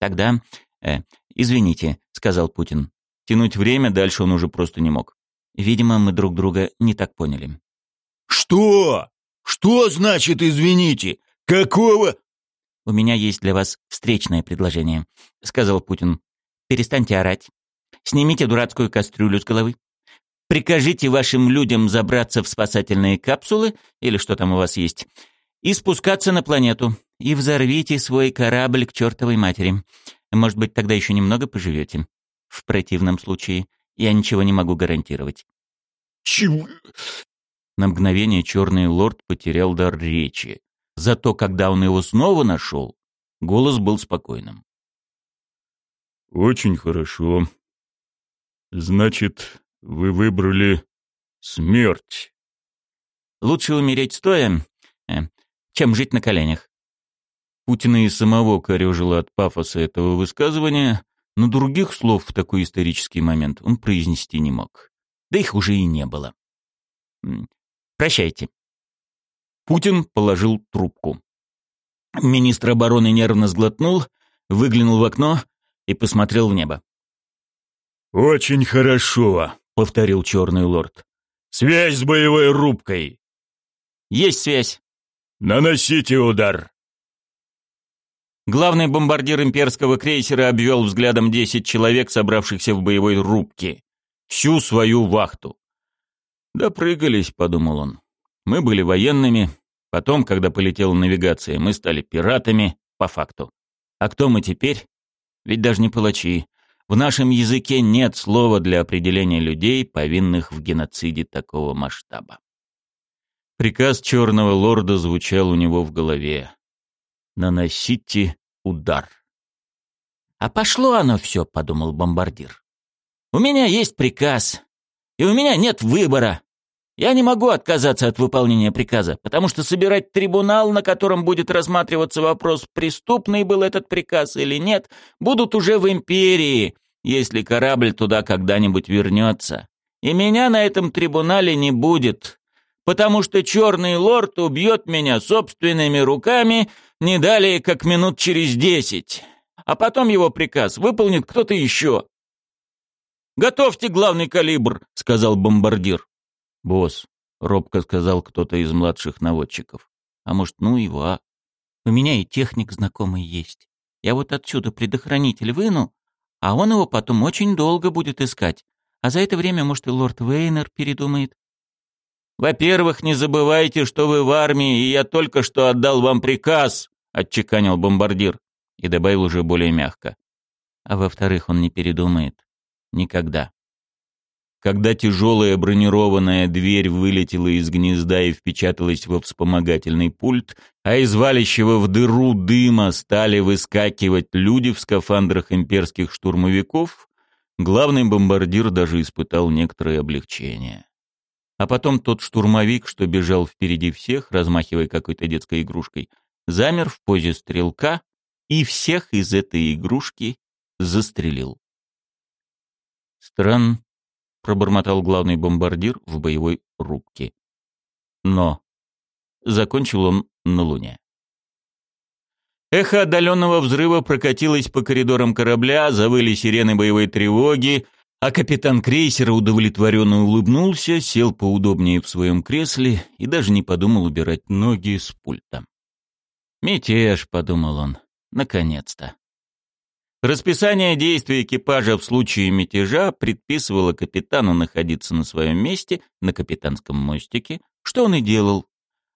«Тогда, э, извините», — сказал Путин. Тянуть время дальше он уже просто не мог. Видимо, мы друг друга не так поняли. «Что? Что значит «извините»? Какого?» «У меня есть для вас встречное предложение», — сказал Путин. «Перестаньте орать. Снимите дурацкую кастрюлю с головы. Прикажите вашим людям забраться в спасательные капсулы, или что там у вас есть, и спускаться на планету. И взорвите свой корабль к чертовой матери. Может быть, тогда еще немного поживете. В противном случае я ничего не могу гарантировать. Чего? На мгновение черный лорд потерял дар речи. Зато когда он его снова нашел, голос был спокойным. «Очень хорошо. Значит, вы выбрали смерть». «Лучше умереть стоя, э, чем жить на коленях». Путина и самого корежило от пафоса этого высказывания, но других слов в такой исторический момент он произнести не мог. Да их уже и не было. «Прощайте». Путин положил трубку. Министр обороны нервно сглотнул, выглянул в окно и посмотрел в небо. «Очень хорошо», — повторил черный лорд. «Связь с боевой рубкой». «Есть связь». «Наносите удар». Главный бомбардир имперского крейсера обвел взглядом 10 человек, собравшихся в боевой рубке. Всю свою вахту. «Допрыгались», — подумал он. «Мы были военными, потом, когда полетела навигация, мы стали пиратами, по факту. А кто мы теперь? Ведь даже не палачи. В нашем языке нет слова для определения людей, повинных в геноциде такого масштаба». Приказ черного лорда звучал у него в голове наносите удар. «А пошло оно все», — подумал бомбардир. «У меня есть приказ, и у меня нет выбора. Я не могу отказаться от выполнения приказа, потому что собирать трибунал, на котором будет рассматриваться вопрос, преступный был этот приказ или нет, будут уже в империи, если корабль туда когда-нибудь вернется. И меня на этом трибунале не будет, потому что черный лорд убьет меня собственными руками не далее, как минут через десять. А потом его приказ выполнит кто-то еще. «Готовьте главный калибр», — сказал бомбардир. «Босс», — робко сказал кто-то из младших наводчиков. «А может, ну его, а? У меня и техник знакомый есть. Я вот отсюда предохранитель выну, а он его потом очень долго будет искать. А за это время, может, и лорд Вейнер передумает. «Во-первых, не забывайте, что вы в армии, и я только что отдал вам приказ», — отчеканил бомбардир и добавил уже более мягко. «А во-вторых, он не передумает. Никогда». Когда тяжелая бронированная дверь вылетела из гнезда и впечаталась во вспомогательный пульт, а из валящего в дыру дыма стали выскакивать люди в скафандрах имперских штурмовиков, главный бомбардир даже испытал некоторое облегчение. А потом тот штурмовик, что бежал впереди всех, размахивая какой-то детской игрушкой, замер в позе стрелка и всех из этой игрушки застрелил. «Странно», — пробормотал главный бомбардир в боевой рубке. «Но...» — закончил он на Луне. Эхо отдаленного взрыва прокатилось по коридорам корабля, завыли сирены боевой тревоги, а капитан крейсера удовлетворенно улыбнулся, сел поудобнее в своем кресле и даже не подумал убирать ноги с пульта. «Мятеж», — подумал он, — «наконец-то». Расписание действий экипажа в случае мятежа предписывало капитану находиться на своем месте на капитанском мостике, что он и делал.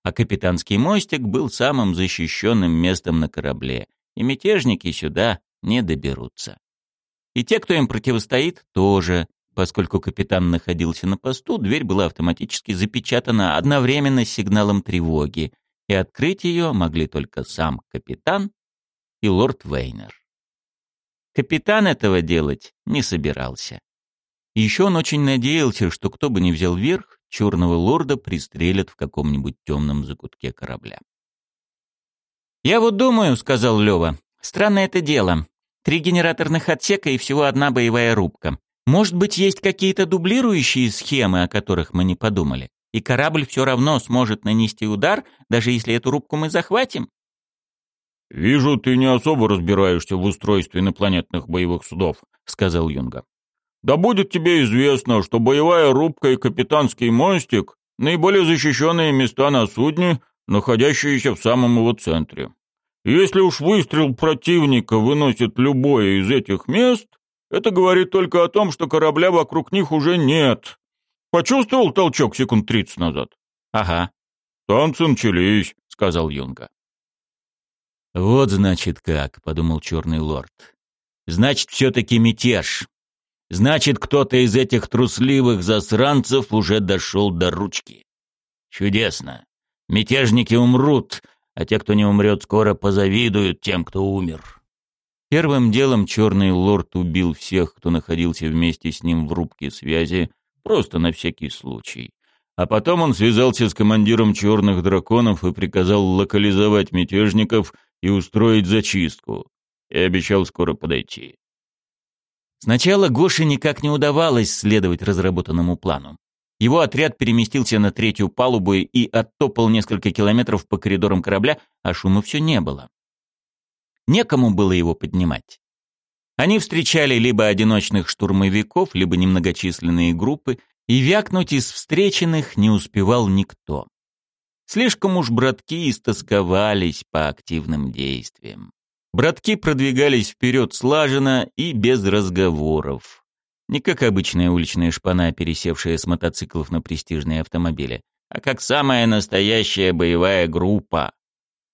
А капитанский мостик был самым защищенным местом на корабле, и мятежники сюда не доберутся. И те, кто им противостоит, тоже. Поскольку капитан находился на посту, дверь была автоматически запечатана одновременно с сигналом тревоги, и открыть ее могли только сам капитан и лорд Вейнер. Капитан этого делать не собирался. Еще он очень надеялся, что кто бы ни взял верх, черного лорда пристрелят в каком-нибудь темном закутке корабля. «Я вот думаю», — сказал Лева, — «странное это дело. Три генераторных отсека и всего одна боевая рубка. Может быть, есть какие-то дублирующие схемы, о которых мы не подумали? И корабль все равно сможет нанести удар, даже если эту рубку мы захватим?» «Вижу, ты не особо разбираешься в устройстве инопланетных боевых судов», — сказал Юнга. «Да будет тебе известно, что боевая рубка и капитанский мостик — наиболее защищенные места на судне, находящиеся в самом его центре. Если уж выстрел противника выносит любое из этих мест, это говорит только о том, что корабля вокруг них уже нет. Почувствовал толчок секунд тридцать назад?» «Ага». «Танцы начались», — сказал Юнга. «Вот, значит, как», — подумал черный лорд. «Значит, все-таки мятеж. Значит, кто-то из этих трусливых засранцев уже дошел до ручки. Чудесно. Мятежники умрут, а те, кто не умрет, скоро позавидуют тем, кто умер». Первым делом черный лорд убил всех, кто находился вместе с ним в рубке связи, просто на всякий случай. А потом он связался с командиром черных драконов и приказал локализовать мятежников — и устроить зачистку. И обещал скоро подойти. Сначала Гоше никак не удавалось следовать разработанному плану. Его отряд переместился на третью палубу и оттопал несколько километров по коридорам корабля, а шума все не было. Некому было его поднимать. Они встречали либо одиночных штурмовиков, либо немногочисленные группы, и вякнуть из встреченных не успевал никто. Слишком уж братки истосковались по активным действиям. Братки продвигались вперед слаженно и без разговоров. Не как обычная уличная шпана, пересевшая с мотоциклов на престижные автомобили, а как самая настоящая боевая группа.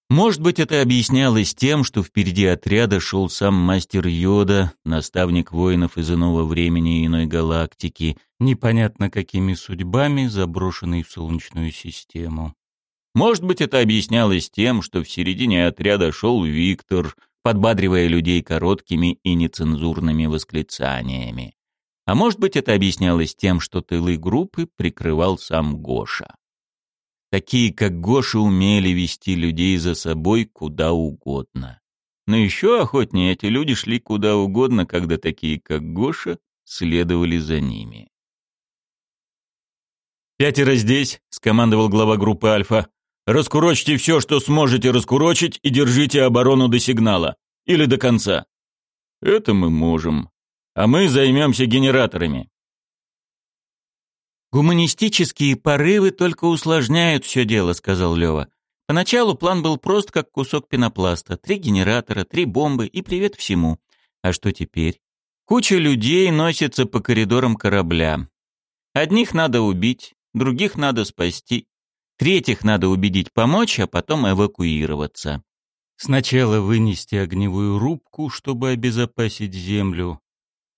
Может быть, это объяснялось тем, что впереди отряда шел сам мастер Йода, наставник воинов из иного времени и иной галактики, непонятно какими судьбами заброшенный в Солнечную систему. Может быть, это объяснялось тем, что в середине отряда шел Виктор, подбадривая людей короткими и нецензурными восклицаниями. А может быть, это объяснялось тем, что тылы группы прикрывал сам Гоша. Такие, как Гоша, умели вести людей за собой куда угодно. Но еще охотнее эти люди шли куда угодно, когда такие, как Гоша, следовали за ними. «Пятеро здесь», — скомандовал глава группы «Альфа». Раскурочьте все, что сможете раскурочить, и держите оборону до сигнала. Или до конца. Это мы можем. А мы займемся генераторами. «Гуманистические порывы только усложняют все дело», — сказал Лева. Поначалу план был прост, как кусок пенопласта. Три генератора, три бомбы и привет всему. А что теперь? Куча людей носится по коридорам корабля. Одних надо убить, других надо спасти. Третьих надо убедить помочь, а потом эвакуироваться. Сначала вынести огневую рубку, чтобы обезопасить землю.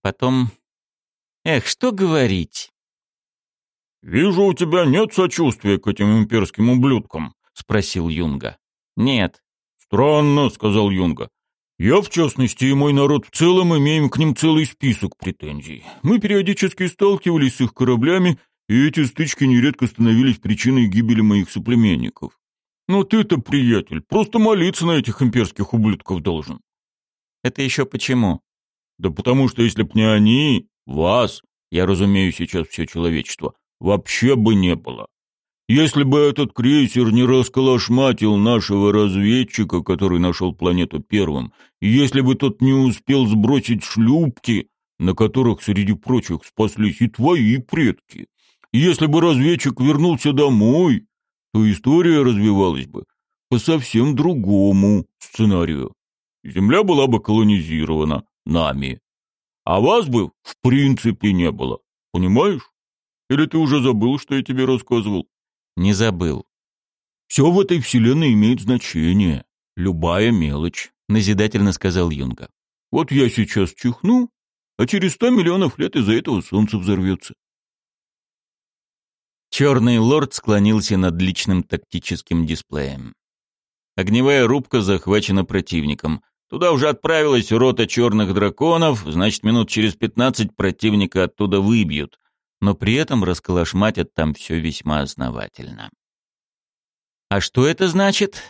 Потом... Эх, что говорить? «Вижу, у тебя нет сочувствия к этим имперским ублюдкам», — спросил Юнга. «Нет». «Странно», — сказал Юнга. «Я, в частности, и мой народ в целом имеем к ним целый список претензий. Мы периодически сталкивались с их кораблями и эти стычки нередко становились причиной гибели моих соплеменников. Но ты-то, приятель, просто молиться на этих имперских ублюдков должен. Это еще почему? Да потому что если б не они, вас, я разумею сейчас все человечество, вообще бы не было. Если бы этот крейсер не расколошматил нашего разведчика, который нашел планету первым, и если бы тот не успел сбросить шлюпки, на которых, среди прочих, спаслись и твои предки, если бы разведчик вернулся домой, то история развивалась бы по совсем другому сценарию. Земля была бы колонизирована, нами. А вас бы в принципе не было. Понимаешь? Или ты уже забыл, что я тебе рассказывал? Не забыл. Все в этой вселенной имеет значение. Любая мелочь, назидательно сказал Юнга. Вот я сейчас чихну, а через сто миллионов лет из-за этого солнце взорвется. Черный лорд склонился над личным тактическим дисплеем. Огневая рубка захвачена противником. Туда уже отправилась рота черных драконов, значит, минут через пятнадцать противника оттуда выбьют, но при этом расколошматят там все весьма основательно. А что это значит?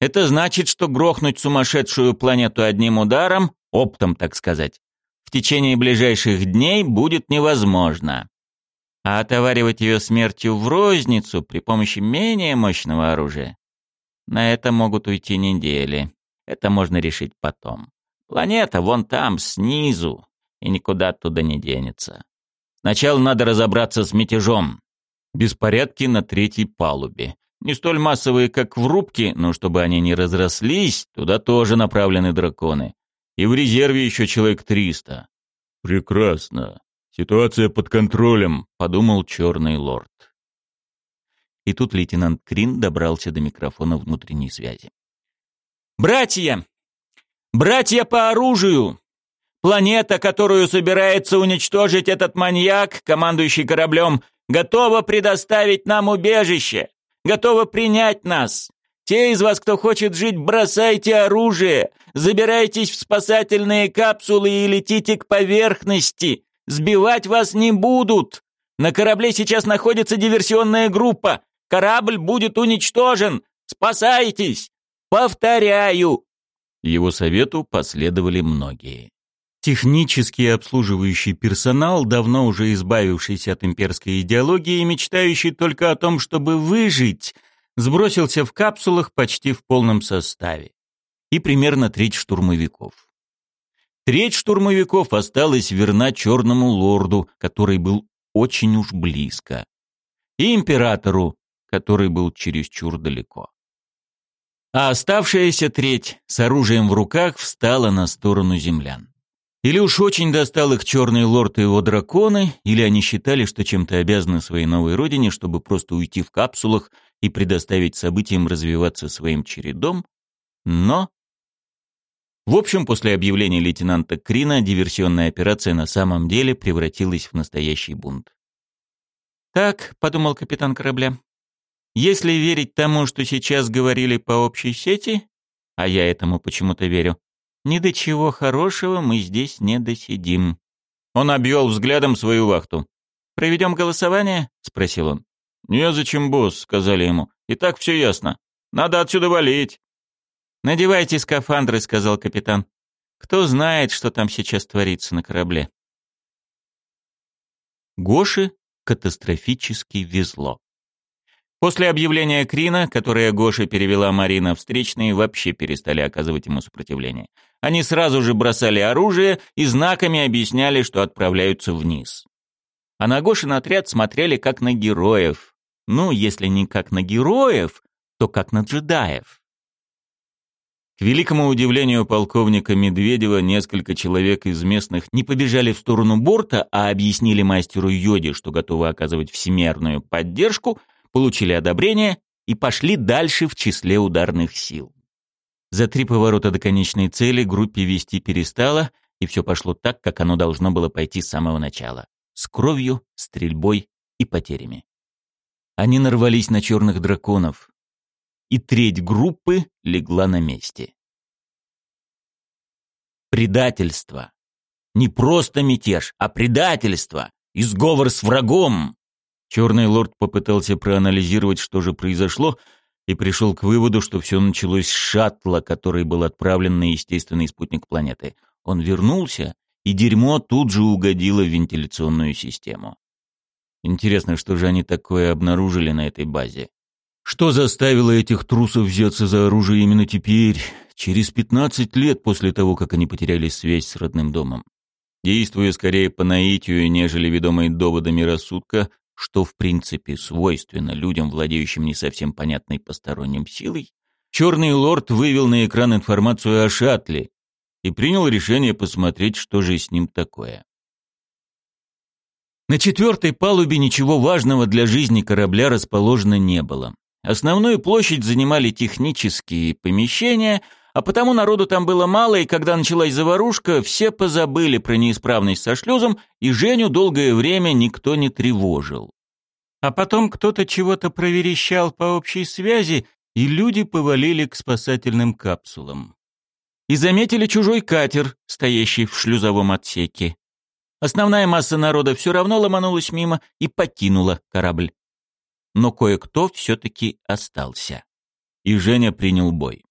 Это значит, что грохнуть сумасшедшую планету одним ударом, оптом, так сказать, в течение ближайших дней будет невозможно. А отоваривать ее смертью в розницу при помощи менее мощного оружия на это могут уйти недели. Это можно решить потом. Планета вон там, снизу, и никуда оттуда не денется. Сначала надо разобраться с мятежом. Беспорядки на третьей палубе. Не столь массовые, как в рубке, но чтобы они не разрослись, туда тоже направлены драконы. И в резерве еще человек триста. Прекрасно. Ситуация под контролем, подумал черный лорд. И тут лейтенант Крин добрался до микрофона внутренней связи. «Братья! Братья по оружию! Планета, которую собирается уничтожить этот маньяк, командующий кораблем, готова предоставить нам убежище, готова принять нас. Те из вас, кто хочет жить, бросайте оружие, забирайтесь в спасательные капсулы и летите к поверхности. Сбивать вас не будут. На корабле сейчас находится диверсионная группа. Корабль будет уничтожен. Спасайтесь. Повторяю. Его совету последовали многие. Технический обслуживающий персонал, давно уже избавившийся от имперской идеологии и мечтающий только о том, чтобы выжить, сбросился в капсулах почти в полном составе. И примерно треть штурмовиков. Треть штурмовиков осталась верна черному лорду, который был очень уж близко, и императору, который был чересчур далеко. А оставшаяся треть с оружием в руках встала на сторону землян. Или уж очень достал их черный лорд и его драконы, или они считали, что чем-то обязаны своей новой родине, чтобы просто уйти в капсулах и предоставить событиям развиваться своим чередом, но... В общем, после объявления лейтенанта Крина диверсионная операция на самом деле превратилась в настоящий бунт. «Так», — подумал капитан корабля, — «если верить тому, что сейчас говорили по общей сети, а я этому почему-то верю, ни до чего хорошего мы здесь не досидим». Он обвел взглядом свою вахту. «Проведем голосование?» — спросил он. «Незачем, босс», — сказали ему. «И так все ясно. Надо отсюда валить». «Надевайте скафандры», — сказал капитан. «Кто знает, что там сейчас творится на корабле?» Гоше катастрофически везло. После объявления Крина, которое Гоша перевела Марина встречные, вообще перестали оказывать ему сопротивление. Они сразу же бросали оружие и знаками объясняли, что отправляются вниз. А на Гошин отряд смотрели как на героев. Ну, если не как на героев, то как на джедаев. К великому удивлению полковника Медведева, несколько человек из местных не побежали в сторону борта, а объяснили мастеру Йоде, что готовы оказывать всемерную поддержку – получили одобрение и пошли дальше в числе ударных сил. За три поворота до конечной цели группе вести перестало, и все пошло так, как оно должно было пойти с самого начала. С кровью, стрельбой и потерями. Они нарвались на черных драконов, и треть группы легла на месте. Предательство. Не просто мятеж, а предательство и сговор с врагом. Черный лорд попытался проанализировать, что же произошло, и пришел к выводу, что все началось с шаттла, который был отправлен на естественный спутник планеты. Он вернулся, и дерьмо тут же угодило в вентиляционную систему. Интересно, что же они такое обнаружили на этой базе? Что заставило этих трусов взяться за оружие именно теперь, через 15 лет после того, как они потеряли связь с родным домом? Действуя скорее по наитию, нежели ведомой доводами рассудка, что в принципе свойственно людям, владеющим не совсем понятной посторонним силой, Черный лорд вывел на экран информацию о шаттле, и принял решение посмотреть, что же с ним такое. На четвертой палубе ничего важного для жизни корабля расположено не было. Основную площадь занимали технические помещения, а потому народу там было мало, и когда началась заварушка, все позабыли про неисправность со шлюзом, и Женю долгое время никто не тревожил. А потом кто-то чего-то проверещал по общей связи, и люди повалили к спасательным капсулам. И заметили чужой катер, стоящий в шлюзовом отсеке. Основная масса народа все равно ломанулась мимо и покинула корабль. Но кое-кто все-таки остался. И Женя принял бой.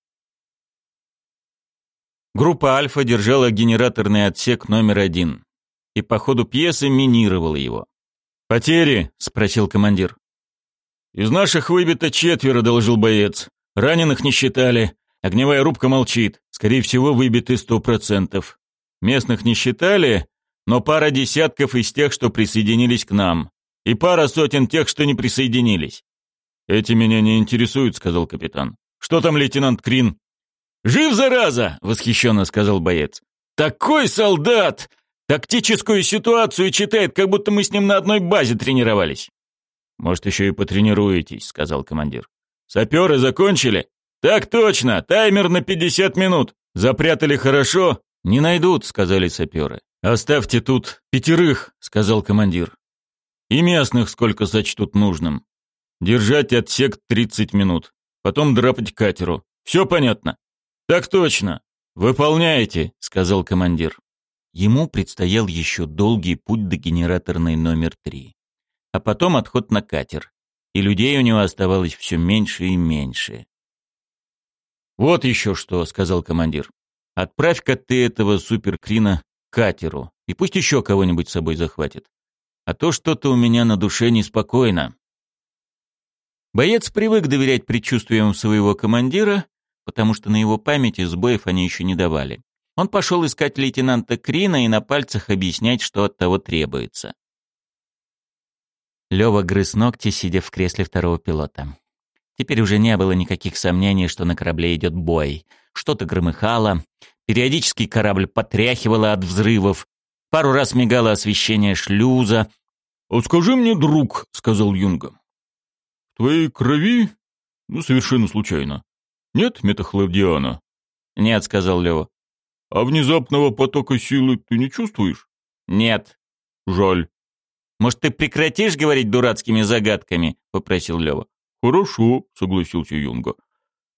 Группа «Альфа» держала генераторный отсек номер один и по ходу пьесы минировала его. «Потери?» — спросил командир. «Из наших выбито четверо», — доложил боец. «Раненых не считали. Огневая рубка молчит. Скорее всего, выбиты сто процентов. Местных не считали, но пара десятков из тех, что присоединились к нам. И пара сотен тех, что не присоединились. «Эти меня не интересуют», — сказал капитан. «Что там, лейтенант Крин?» «Жив, зараза!» — восхищенно сказал боец. «Такой солдат! Тактическую ситуацию читает, как будто мы с ним на одной базе тренировались». «Может, еще и потренируетесь», — сказал командир. «Саперы закончили?» «Так точно! Таймер на пятьдесят минут! Запрятали хорошо?» «Не найдут», — сказали саперы. «Оставьте тут пятерых», — сказал командир. «И местных сколько сочтут нужным. Держать отсек 30 минут. Потом драпать к катеру. Все понятно?» «Так точно. Выполняете», — сказал командир. Ему предстоял еще долгий путь до генераторной номер три. А потом отход на катер. И людей у него оставалось все меньше и меньше. «Вот еще что», — сказал командир. «Отправь-ка ты этого суперкрина катеру, и пусть еще кого-нибудь с собой захватит. А то что-то у меня на душе неспокойно. Боец привык доверять предчувствиям своего командира, потому что на его памяти сбоев они еще не давали. Он пошел искать лейтенанта Крина и на пальцах объяснять, что от того требуется. Лёва грыз ногти, сидя в кресле второго пилота. Теперь уже не было никаких сомнений, что на корабле идет бой. Что-то громыхало, Периодически корабль потряхивало от взрывов. Пару раз мигало освещение шлюза. «А скажи мне, друг», — сказал Юнга, — «в твоей крови, ну, совершенно случайно, нет метахлордиана?» «Нет», — сказал Лева. «А внезапного потока силы ты не чувствуешь?» «Нет». «Жаль». «Может, ты прекратишь говорить дурацкими загадками?» — попросил Лева. «Хорошо», — согласился Юнга.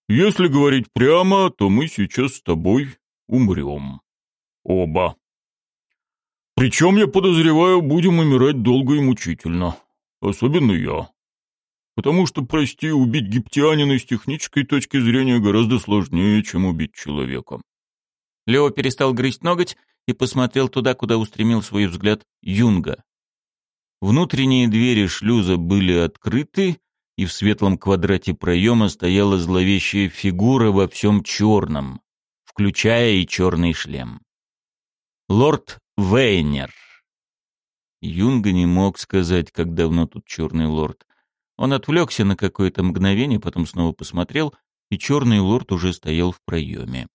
«Если говорить прямо, то мы сейчас с тобой умрем. Оба. Причем, я подозреваю, будем умирать долго и мучительно. Особенно я. Потому что, прости, убить гиптианина с технической точки зрения гораздо сложнее, чем убить человека. Лео перестал грызть ноготь и посмотрел туда, куда устремил свой взгляд Юнга. Внутренние двери шлюза были открыты, и в светлом квадрате проема стояла зловещая фигура во всем черном включая и черный шлем. Лорд Вейнер. Юнга не мог сказать, как давно тут черный лорд. Он отвлекся на какое-то мгновение, потом снова посмотрел, и черный лорд уже стоял в проеме.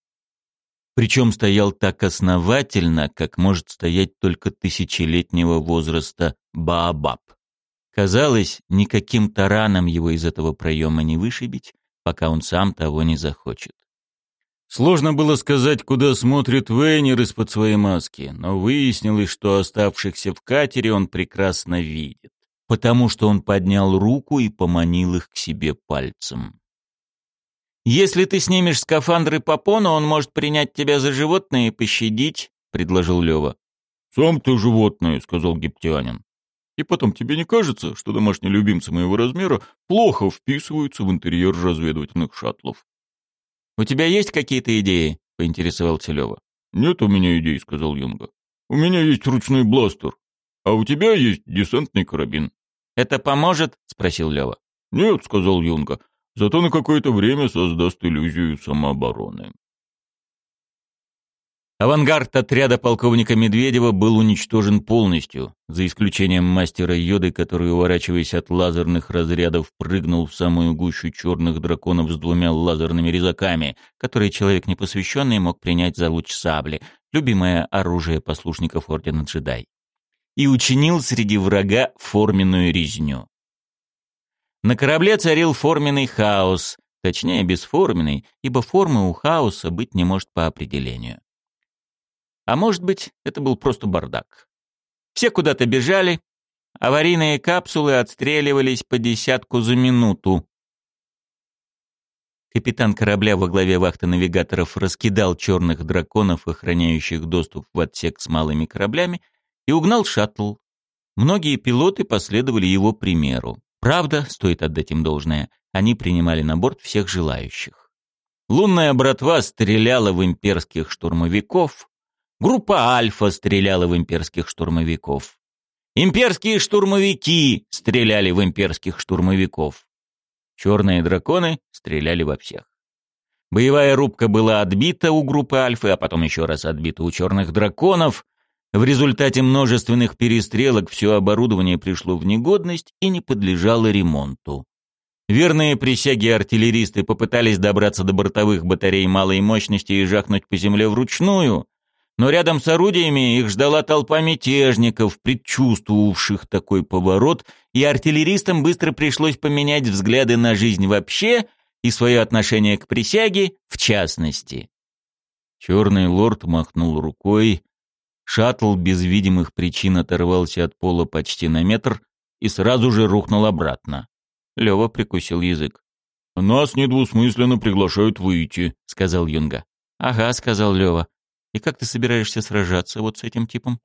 Причем стоял так основательно, как может стоять только тысячелетнего возраста Баобаб. Казалось, никаким тараном его из этого проема не вышибить, пока он сам того не захочет. Сложно было сказать, куда смотрит Вейнер из-под своей маски, но выяснилось, что оставшихся в катере он прекрасно видит, потому что он поднял руку и поманил их к себе пальцем. «Если ты снимешь скафандры Попона, он может принять тебя за животное и пощадить», — предложил Лева. «Сам ты животное», — сказал гиптианин. «И потом, тебе не кажется, что домашние любимцы моего размера плохо вписываются в интерьер разведывательных шаттлов?» «У тебя есть какие-то идеи?» — поинтересовался Лёва. «Нет у меня идей», — сказал Юнга. «У меня есть ручной бластер, а у тебя есть десантный карабин». «Это поможет?» — спросил Лёва. «Нет», — сказал Юнга, — «зато на какое-то время создаст иллюзию самообороны». Авангард отряда полковника Медведева был уничтожен полностью, за исключением мастера Йоды, который, уворачиваясь от лазерных разрядов, прыгнул в самую гущу черных драконов с двумя лазерными резаками, которые человек непосвященный мог принять за луч сабли, любимое оружие послушников Ордена Джедай, и учинил среди врага форменную резню. На корабле царил форменный хаос, точнее бесформенный, ибо формы у хаоса быть не может по определению. А может быть, это был просто бардак. Все куда-то бежали, аварийные капсулы отстреливались по десятку за минуту. Капитан корабля во главе вахты навигаторов раскидал черных драконов, охраняющих доступ в отсек с малыми кораблями, и угнал шаттл. Многие пилоты последовали его примеру. Правда, стоит отдать им должное, они принимали на борт всех желающих. Лунная братва стреляла в имперских штурмовиков, Группа «Альфа» стреляла в имперских штурмовиков. Имперские штурмовики стреляли в имперских штурмовиков. Черные драконы стреляли во всех. Боевая рубка была отбита у группы Альфы, а потом еще раз отбита у черных драконов. В результате множественных перестрелок все оборудование пришло в негодность и не подлежало ремонту. Верные присяги артиллеристы попытались добраться до бортовых батарей малой мощности и жахнуть по земле вручную, но рядом с орудиями их ждала толпа мятежников, предчувствовавших такой поворот, и артиллеристам быстро пришлось поменять взгляды на жизнь вообще и свое отношение к присяге в частности. Черный лорд махнул рукой, шаттл без видимых причин оторвался от пола почти на метр и сразу же рухнул обратно. Лева прикусил язык. «Нас недвусмысленно приглашают выйти», — сказал Юнга. «Ага», — сказал Лева. И как ты собираешься сражаться вот с этим типом?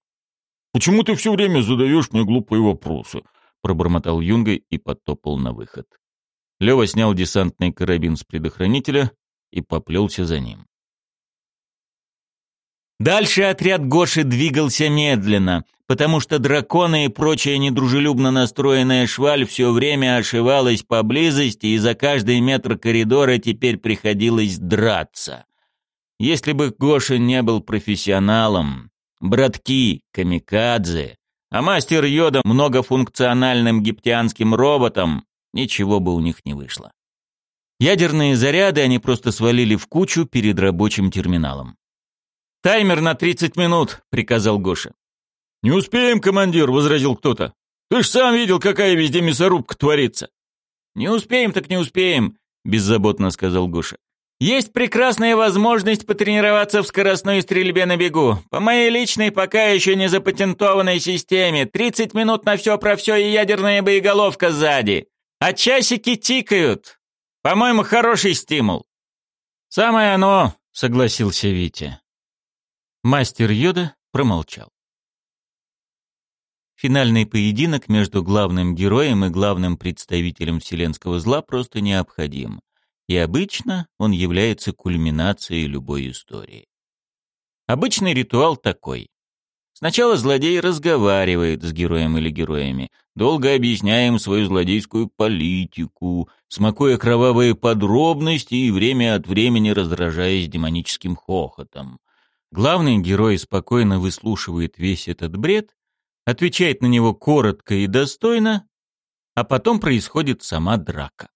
«Почему ты все время задаешь мне глупые вопросы?» — пробормотал Юнга и потопал на выход. Лева снял десантный карабин с предохранителя и поплелся за ним. Дальше отряд Гоши двигался медленно, потому что драконы и прочая недружелюбно настроенная шваль все время ошивалась поблизости, и за каждый метр коридора теперь приходилось драться. Если бы Гоша не был профессионалом, братки, камикадзе, а мастер Йода многофункциональным гиптианским роботом, ничего бы у них не вышло. Ядерные заряды они просто свалили в кучу перед рабочим терминалом. «Таймер на 30 минут», — приказал Гоша. «Не успеем, командир», — возразил кто-то. «Ты ж сам видел, какая везде мясорубка творится». «Не успеем, так не успеем», — беззаботно сказал Гоша. Есть прекрасная возможность потренироваться в скоростной стрельбе на бегу. По моей личной, пока еще не запатентованной системе. 30 минут на все про все и ядерная боеголовка сзади. А часики тикают. По-моему, хороший стимул. Самое оно, согласился Витя. Мастер Йода промолчал. Финальный поединок между главным героем и главным представителем вселенского зла просто необходим и обычно он является кульминацией любой истории. Обычный ритуал такой. Сначала злодей разговаривает с героем или героями, долго объясняя свою злодейскую политику, смакуя кровавые подробности и время от времени раздражаясь демоническим хохотом. Главный герой спокойно выслушивает весь этот бред, отвечает на него коротко и достойно, а потом происходит сама драка.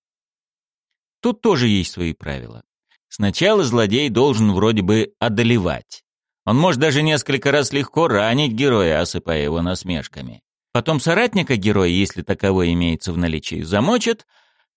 Тут тоже есть свои правила. Сначала злодей должен вроде бы одолевать. Он может даже несколько раз легко ранить героя, осыпая его насмешками. Потом соратника героя, если таковой имеется в наличии, замочат,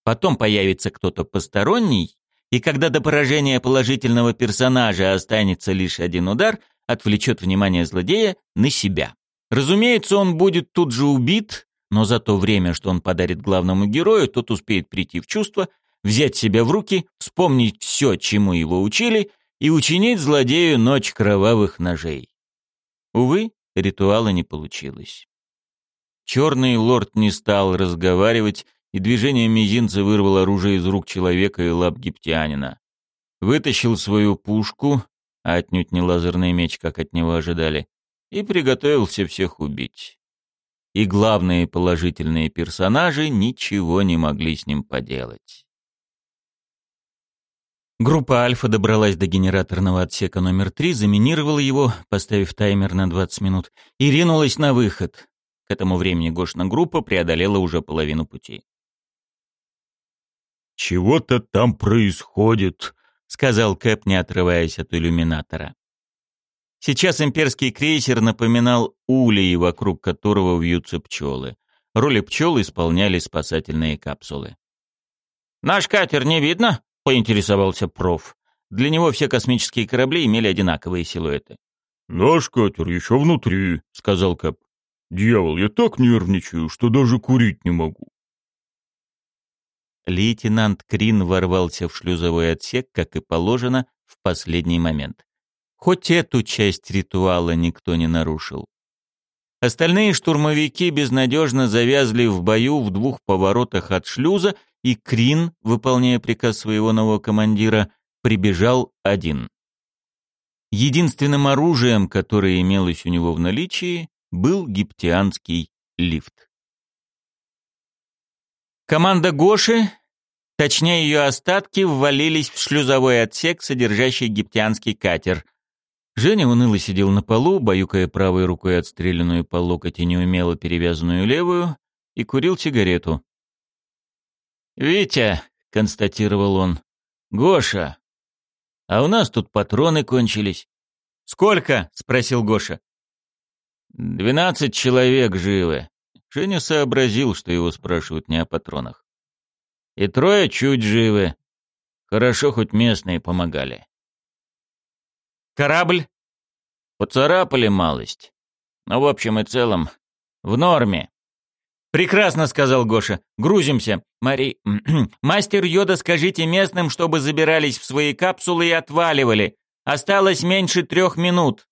потом появится кто-то посторонний, и когда до поражения положительного персонажа останется лишь один удар, отвлечет внимание злодея на себя. Разумеется, он будет тут же убит, но за то время, что он подарит главному герою, тот успеет прийти в чувство взять себя в руки, вспомнить все, чему его учили, и учинить злодею ночь кровавых ножей. Увы, ритуала не получилось. Черный лорд не стал разговаривать, и движение мизинца вырвал оружие из рук человека и лап египтянина. Вытащил свою пушку, а отнюдь не лазерный меч, как от него ожидали, и приготовился всех убить. И главные положительные персонажи ничего не могли с ним поделать. Группа «Альфа» добралась до генераторного отсека номер 3, заминировала его, поставив таймер на 20 минут, и ринулась на выход. К этому времени Гошна группа преодолела уже половину пути. «Чего-то там происходит», — сказал Кэп, не отрываясь от иллюминатора. Сейчас имперский крейсер напоминал улей, вокруг которого вьются пчелы. Роли пчел исполняли спасательные капсулы. «Наш катер не видно?» Поинтересовался проф. Для него все космические корабли имели одинаковые силуэты. «Наш катер еще внутри», — сказал Кэп. «Дьявол, я так нервничаю, что даже курить не могу». Лейтенант Крин ворвался в шлюзовой отсек, как и положено, в последний момент. Хоть эту часть ритуала никто не нарушил. Остальные штурмовики безнадежно завязли в бою в двух поворотах от шлюза и Крин, выполняя приказ своего нового командира, прибежал один. Единственным оружием, которое имелось у него в наличии, был гиптианский лифт. Команда Гоши, точнее ее остатки, ввалились в шлюзовой отсек, содержащий египтянский катер. Женя уныло сидел на полу, баюкая правой рукой отстрелянную по локоть и неумело перевязанную левую, и курил сигарету. «Витя», — констатировал он, — «Гоша, а у нас тут патроны кончились». «Сколько?» — спросил Гоша. «Двенадцать человек живы». Женя сообразил, что его спрашивают не о патронах. «И трое чуть живы. Хорошо, хоть местные помогали». «Корабль?» «Поцарапали малость. Но в общем и целом в норме». «Прекрасно», — сказал Гоша. «Грузимся. Мари... Мастер Йода, скажите местным, чтобы забирались в свои капсулы и отваливали. Осталось меньше трех минут».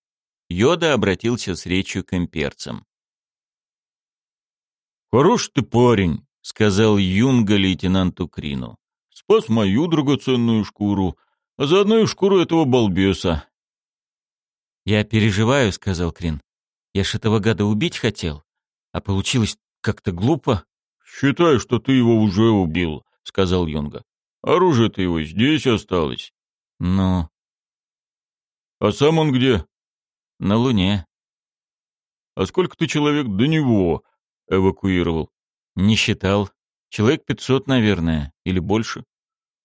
Йода обратился с речью к имперцам. «Хорош ты парень», — сказал Юнга лейтенанту Крину. «Спас мою драгоценную шкуру, а заодно и шкуру этого балбеса». «Я переживаю», — сказал Крин. «Я ж этого гада убить хотел, а получилось как-то глупо. «Считай, что ты его уже убил», — сказал Юнга. «Оружие-то его здесь осталось». «Ну...» «А сам он где?» «На Луне». «А сколько ты человек до него эвакуировал?» «Не считал. Человек пятьсот, наверное, или больше».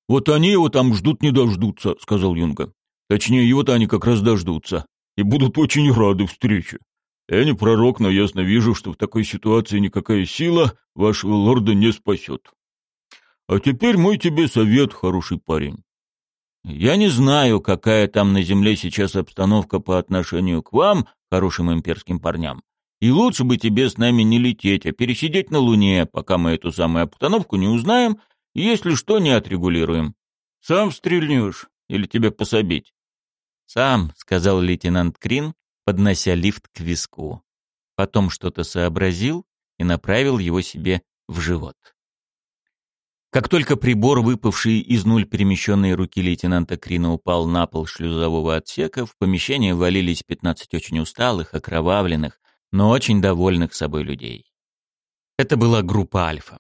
«Вот они его там ждут не дождутся», — сказал Юнга. «Точнее, его-то они как раз дождутся и будут очень рады встрече». Я не пророк, но ясно вижу, что в такой ситуации никакая сила вашего лорда не спасет. А теперь мой тебе совет, хороший парень. Я не знаю, какая там на земле сейчас обстановка по отношению к вам, хорошим имперским парням. И лучше бы тебе с нами не лететь, а пересидеть на Луне, пока мы эту самую обстановку не узнаем и, если что, не отрегулируем. Сам стрельнешь или тебе пособить? «Сам», — сказал лейтенант Крин, поднося лифт к виску. Потом что-то сообразил и направил его себе в живот. Как только прибор, выпавший из нуль перемещенной руки лейтенанта Крина, упал на пол шлюзового отсека, в помещение валились 15 очень усталых, окровавленных, но очень довольных собой людей. Это была группа «Альфа».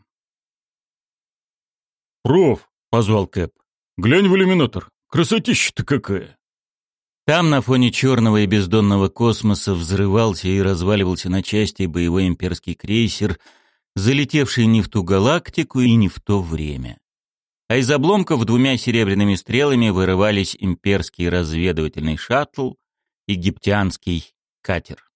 «Проф», — позвал Кэп, — «глянь в иллюминатор. Красотища-то какая!» Там на фоне черного и бездонного космоса взрывался и разваливался на части боевой имперский крейсер, залетевший не в ту галактику и не в то время. А из обломков двумя серебряными стрелами вырывались имперский разведывательный шаттл и египтянский катер.